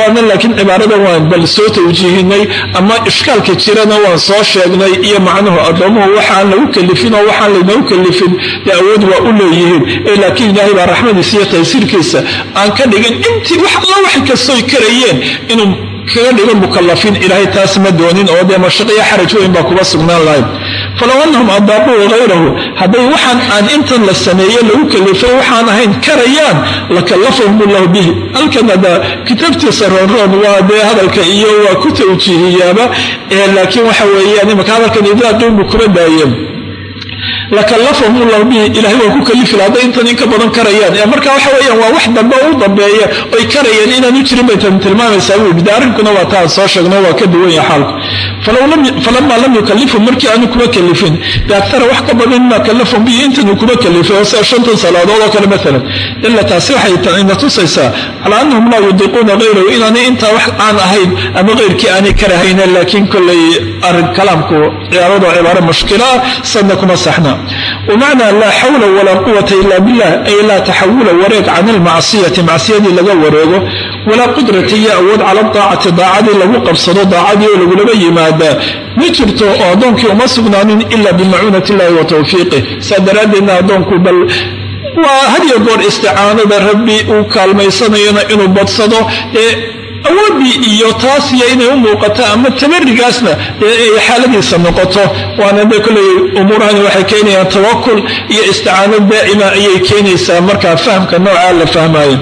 [SPEAKER 1] waana laakiin cibaarada waan bal soo tawjiihinay ama ishkaalka jirana waan soo sheegnay iyo macnuhu addoomuhu waxaan lagu kalifin oo waxaan laynagu kalifin dee awood waa u leeyihiin ee laakiin ilaahay baa raxmadiisa iyo taysiirkiisa aan ka dhigin intii wax alla wax kastoy karayeen inuu kaga dhigo mukallafin ilaahay taas ma doonin oo dee xaraj weyn baa sugnaan lahayd falow annahum adaaquu hayrahu hadday waxaan aan intan la sameeye lagu kalifay waxaan ahayn karayaan lakallafahum ullahu bihi halkan hadda kitaabtiisa roonroon waa dee hadalka iyo waa ku tawjiihiyaaba laakiin waxa weeyaan imaka hadalkan idaaqiinbu kuma daayeen lakallafahum ullahu bihi ilahay waa ku kalifi la hadday intan in badan karayaan. Marka waxa weeyaan waa wax dambe u dambeeya oy karayeen inaanu jirin bay tan tilmaamaysaa buu yidhi. Arrinkuna waa taan soo sheegno waa ka duwan yahay xaalku. Falama lam yukalifhum markii aanu kuma kalifin. Biakara wax ka badan mima kallafahum bihi intanuu kuma kalifay oo shantan salaadood oo kale maalan ila taasi waxay ina tusaysaa calaa annahum laa yudiquuna hayrahu inaanay intaa wax aan ahayn ama keyrkii aanay karahayne laakiin kollay arrin kalaamku cibaaradu waa cibaaro mushkila sanna kuma saxna. Wamacnaa laa xawla walaa quwata ila billah ay laa taxawula wareeg can ilmacsiyati macsiyadii laga wareego walaa qudrata iyo awood cala daacati daacadii lagu qabsado daacadii oo lagulaba yimaadaa ma jirto oo addoonkii uma sugnaanin ila bimacuunati illahi wa tawfiiqih. Saa daraaddeedna addoonku bal waa hadiyo goor isticaanada rabbi uu kaalmaysanayana inuu badsado ee awooddii iyo taasiyo inay u muuqato ama tabarigaasna xaaladiisa noqoto waana de kolley umuurahani waxay keenayaan tawakul iyo isticaano daa'ima ayay keenaysaa markaa fahamka noocaa la fahmaayo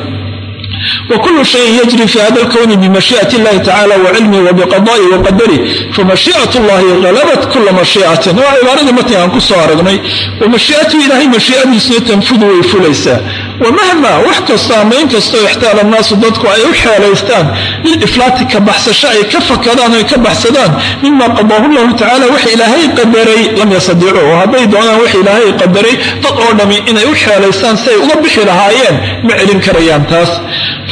[SPEAKER 1] wkulu shayin yajri fi hada lkowni bimashii'ati illahi tacala wacilmihi wbiqada'i waqadari famashii'at llahi halabat kula mashii'atin waa cibaaradii matni aan ku soo aragnay. Wamashii'atu ilahay mashii'adiisuna tanfudu way fulaysaa wamahma wax kastoo ama in kastoo ixtaala annaasu dadku ay u xeelaystaan. Liliflaati ka baxsasho ay ka fakadaan oy ka baxsadaan. Mima qadaahu llahu tacala wax ilaahay qadaray. Lam yastadiicuu hadday doonaan wax ilaahay qadaray. Dad oo dhami inay u xeelaystaan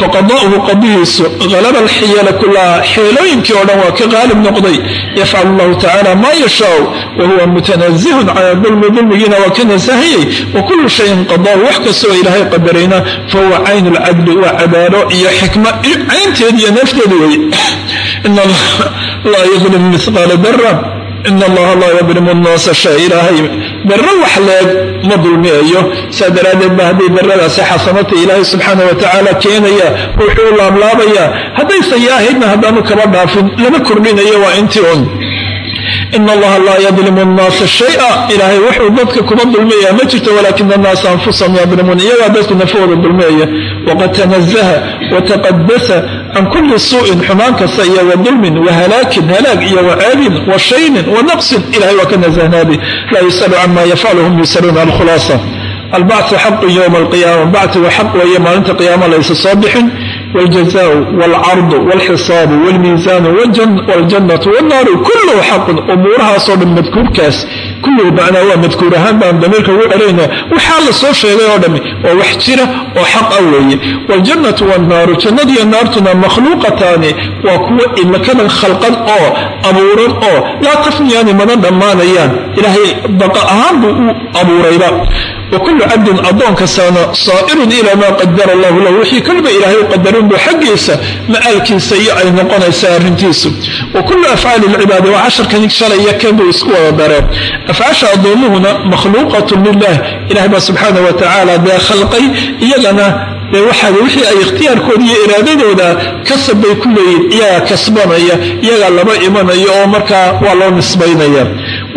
[SPEAKER 1] faqada'uhu qadihiisu halaba alxiyala kulaha xeelooyinkii oo dhan waa ka qaalib noqday. Yafcalu llahu tacala maa yashaau wa huwa mutanazihun cala dulmi dulmigiina waa ka nasahayay wa kullu shayin qadaahu wax kastoo ilaahay qadarayna fahuwa caynu lcadli waa cadaalo iyo xikma caynteed iyo neefteeda weye (coughs) in allaha laa yadlim mihqaala dara in allaha laa yadlimu nnaasa shay ilaahay darro wax leeg ma dulmiayo saa daraaddeed ba hadday darradaasi xasanata ilaahay subxaana wa tacaala keenaya wuxuu laablaabayaa hadday sayi ahaydna haddaanu kaba dhaafin lama kordhinayo waa intii un. In allaha laa yadlimu nnaasa shaya ilaahay wuxuu dadka kuma dulmiyaya ma jirto walaakina annaasa anfusahum yadlimuun iyagaa dadku nafahooda dulmiyaya waqad tanazaha wataqadasa can kulli suu'in xumaan kasta iyo wa dulmin wa halaakin halaag iyo wa ceebin wa shaynin wa naqsin ilahay waa ka nasahnaabi laa yusalu cama yafcalu hum yusaluuna alkhulaasa albachu xaqun yowma alqiyaama bachigu xaq weeye maalinta qiyaama laysa soo bixin wاljazaء wاlcarض wاlxisaabu wاlmiisaanu wاljannatu wاnnaaru kulluhu xaqun umuurahaasoo dhan madkuurkaas kulluhu macnaa waa madkuur ahaan baan damiirka ugu celayna waxaa la soo sheegay oo dhami waa wax jira oo xaq ah weeye. Wاljannatu wاnnaaru jannadiyo naartuna makhluuqataani waa kuwa imakadan khalqan oo abuuran oo laa tafniyaani mana dhammaanayaan. Ilaahay baqa ahaan buu u abuurayba wakulu cabdin addoon kastaana saa'irun ilaa maa qadara allahu lahu. Wixii kolba ilaahay u qadarin buu xaggiisa ma'aalkiisa iyo ay noqonaysaa arrintiisu. Wa kullu afcaali lcibaadi waa casharkan shalay iyo kan buu isku wada dareen. Afcaasha addoomuhuna makhluuqatun lilah ilahay baa subxaana wa tacaala dee khalqay iyagana dee waxaa wixii ay ikhtiyaarkooda iyo iraadadooda kasab bay ku leeyihiin iyagaa kasbanaya iyagaa laba imanaya oo markaa waa loo nisbaynaya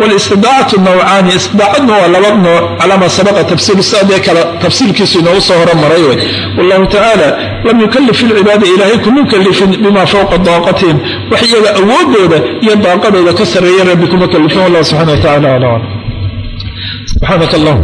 [SPEAKER 1] walistidaacatu nawcaani istidaacadna waa laba nooc calama sabaqa tafsiiru siadee kale tafsiilkiisu inoogu soo horumaray wey wallahu tacaala lam yukalif ilcibaada ilaahay kuma kalifin bima fowqa daaqatihim wax iyaga awoodooda iyo daaqadooda ka sarreeya rabbi kuma kalifin wallah subxana wa tacala ala subxaanaka allah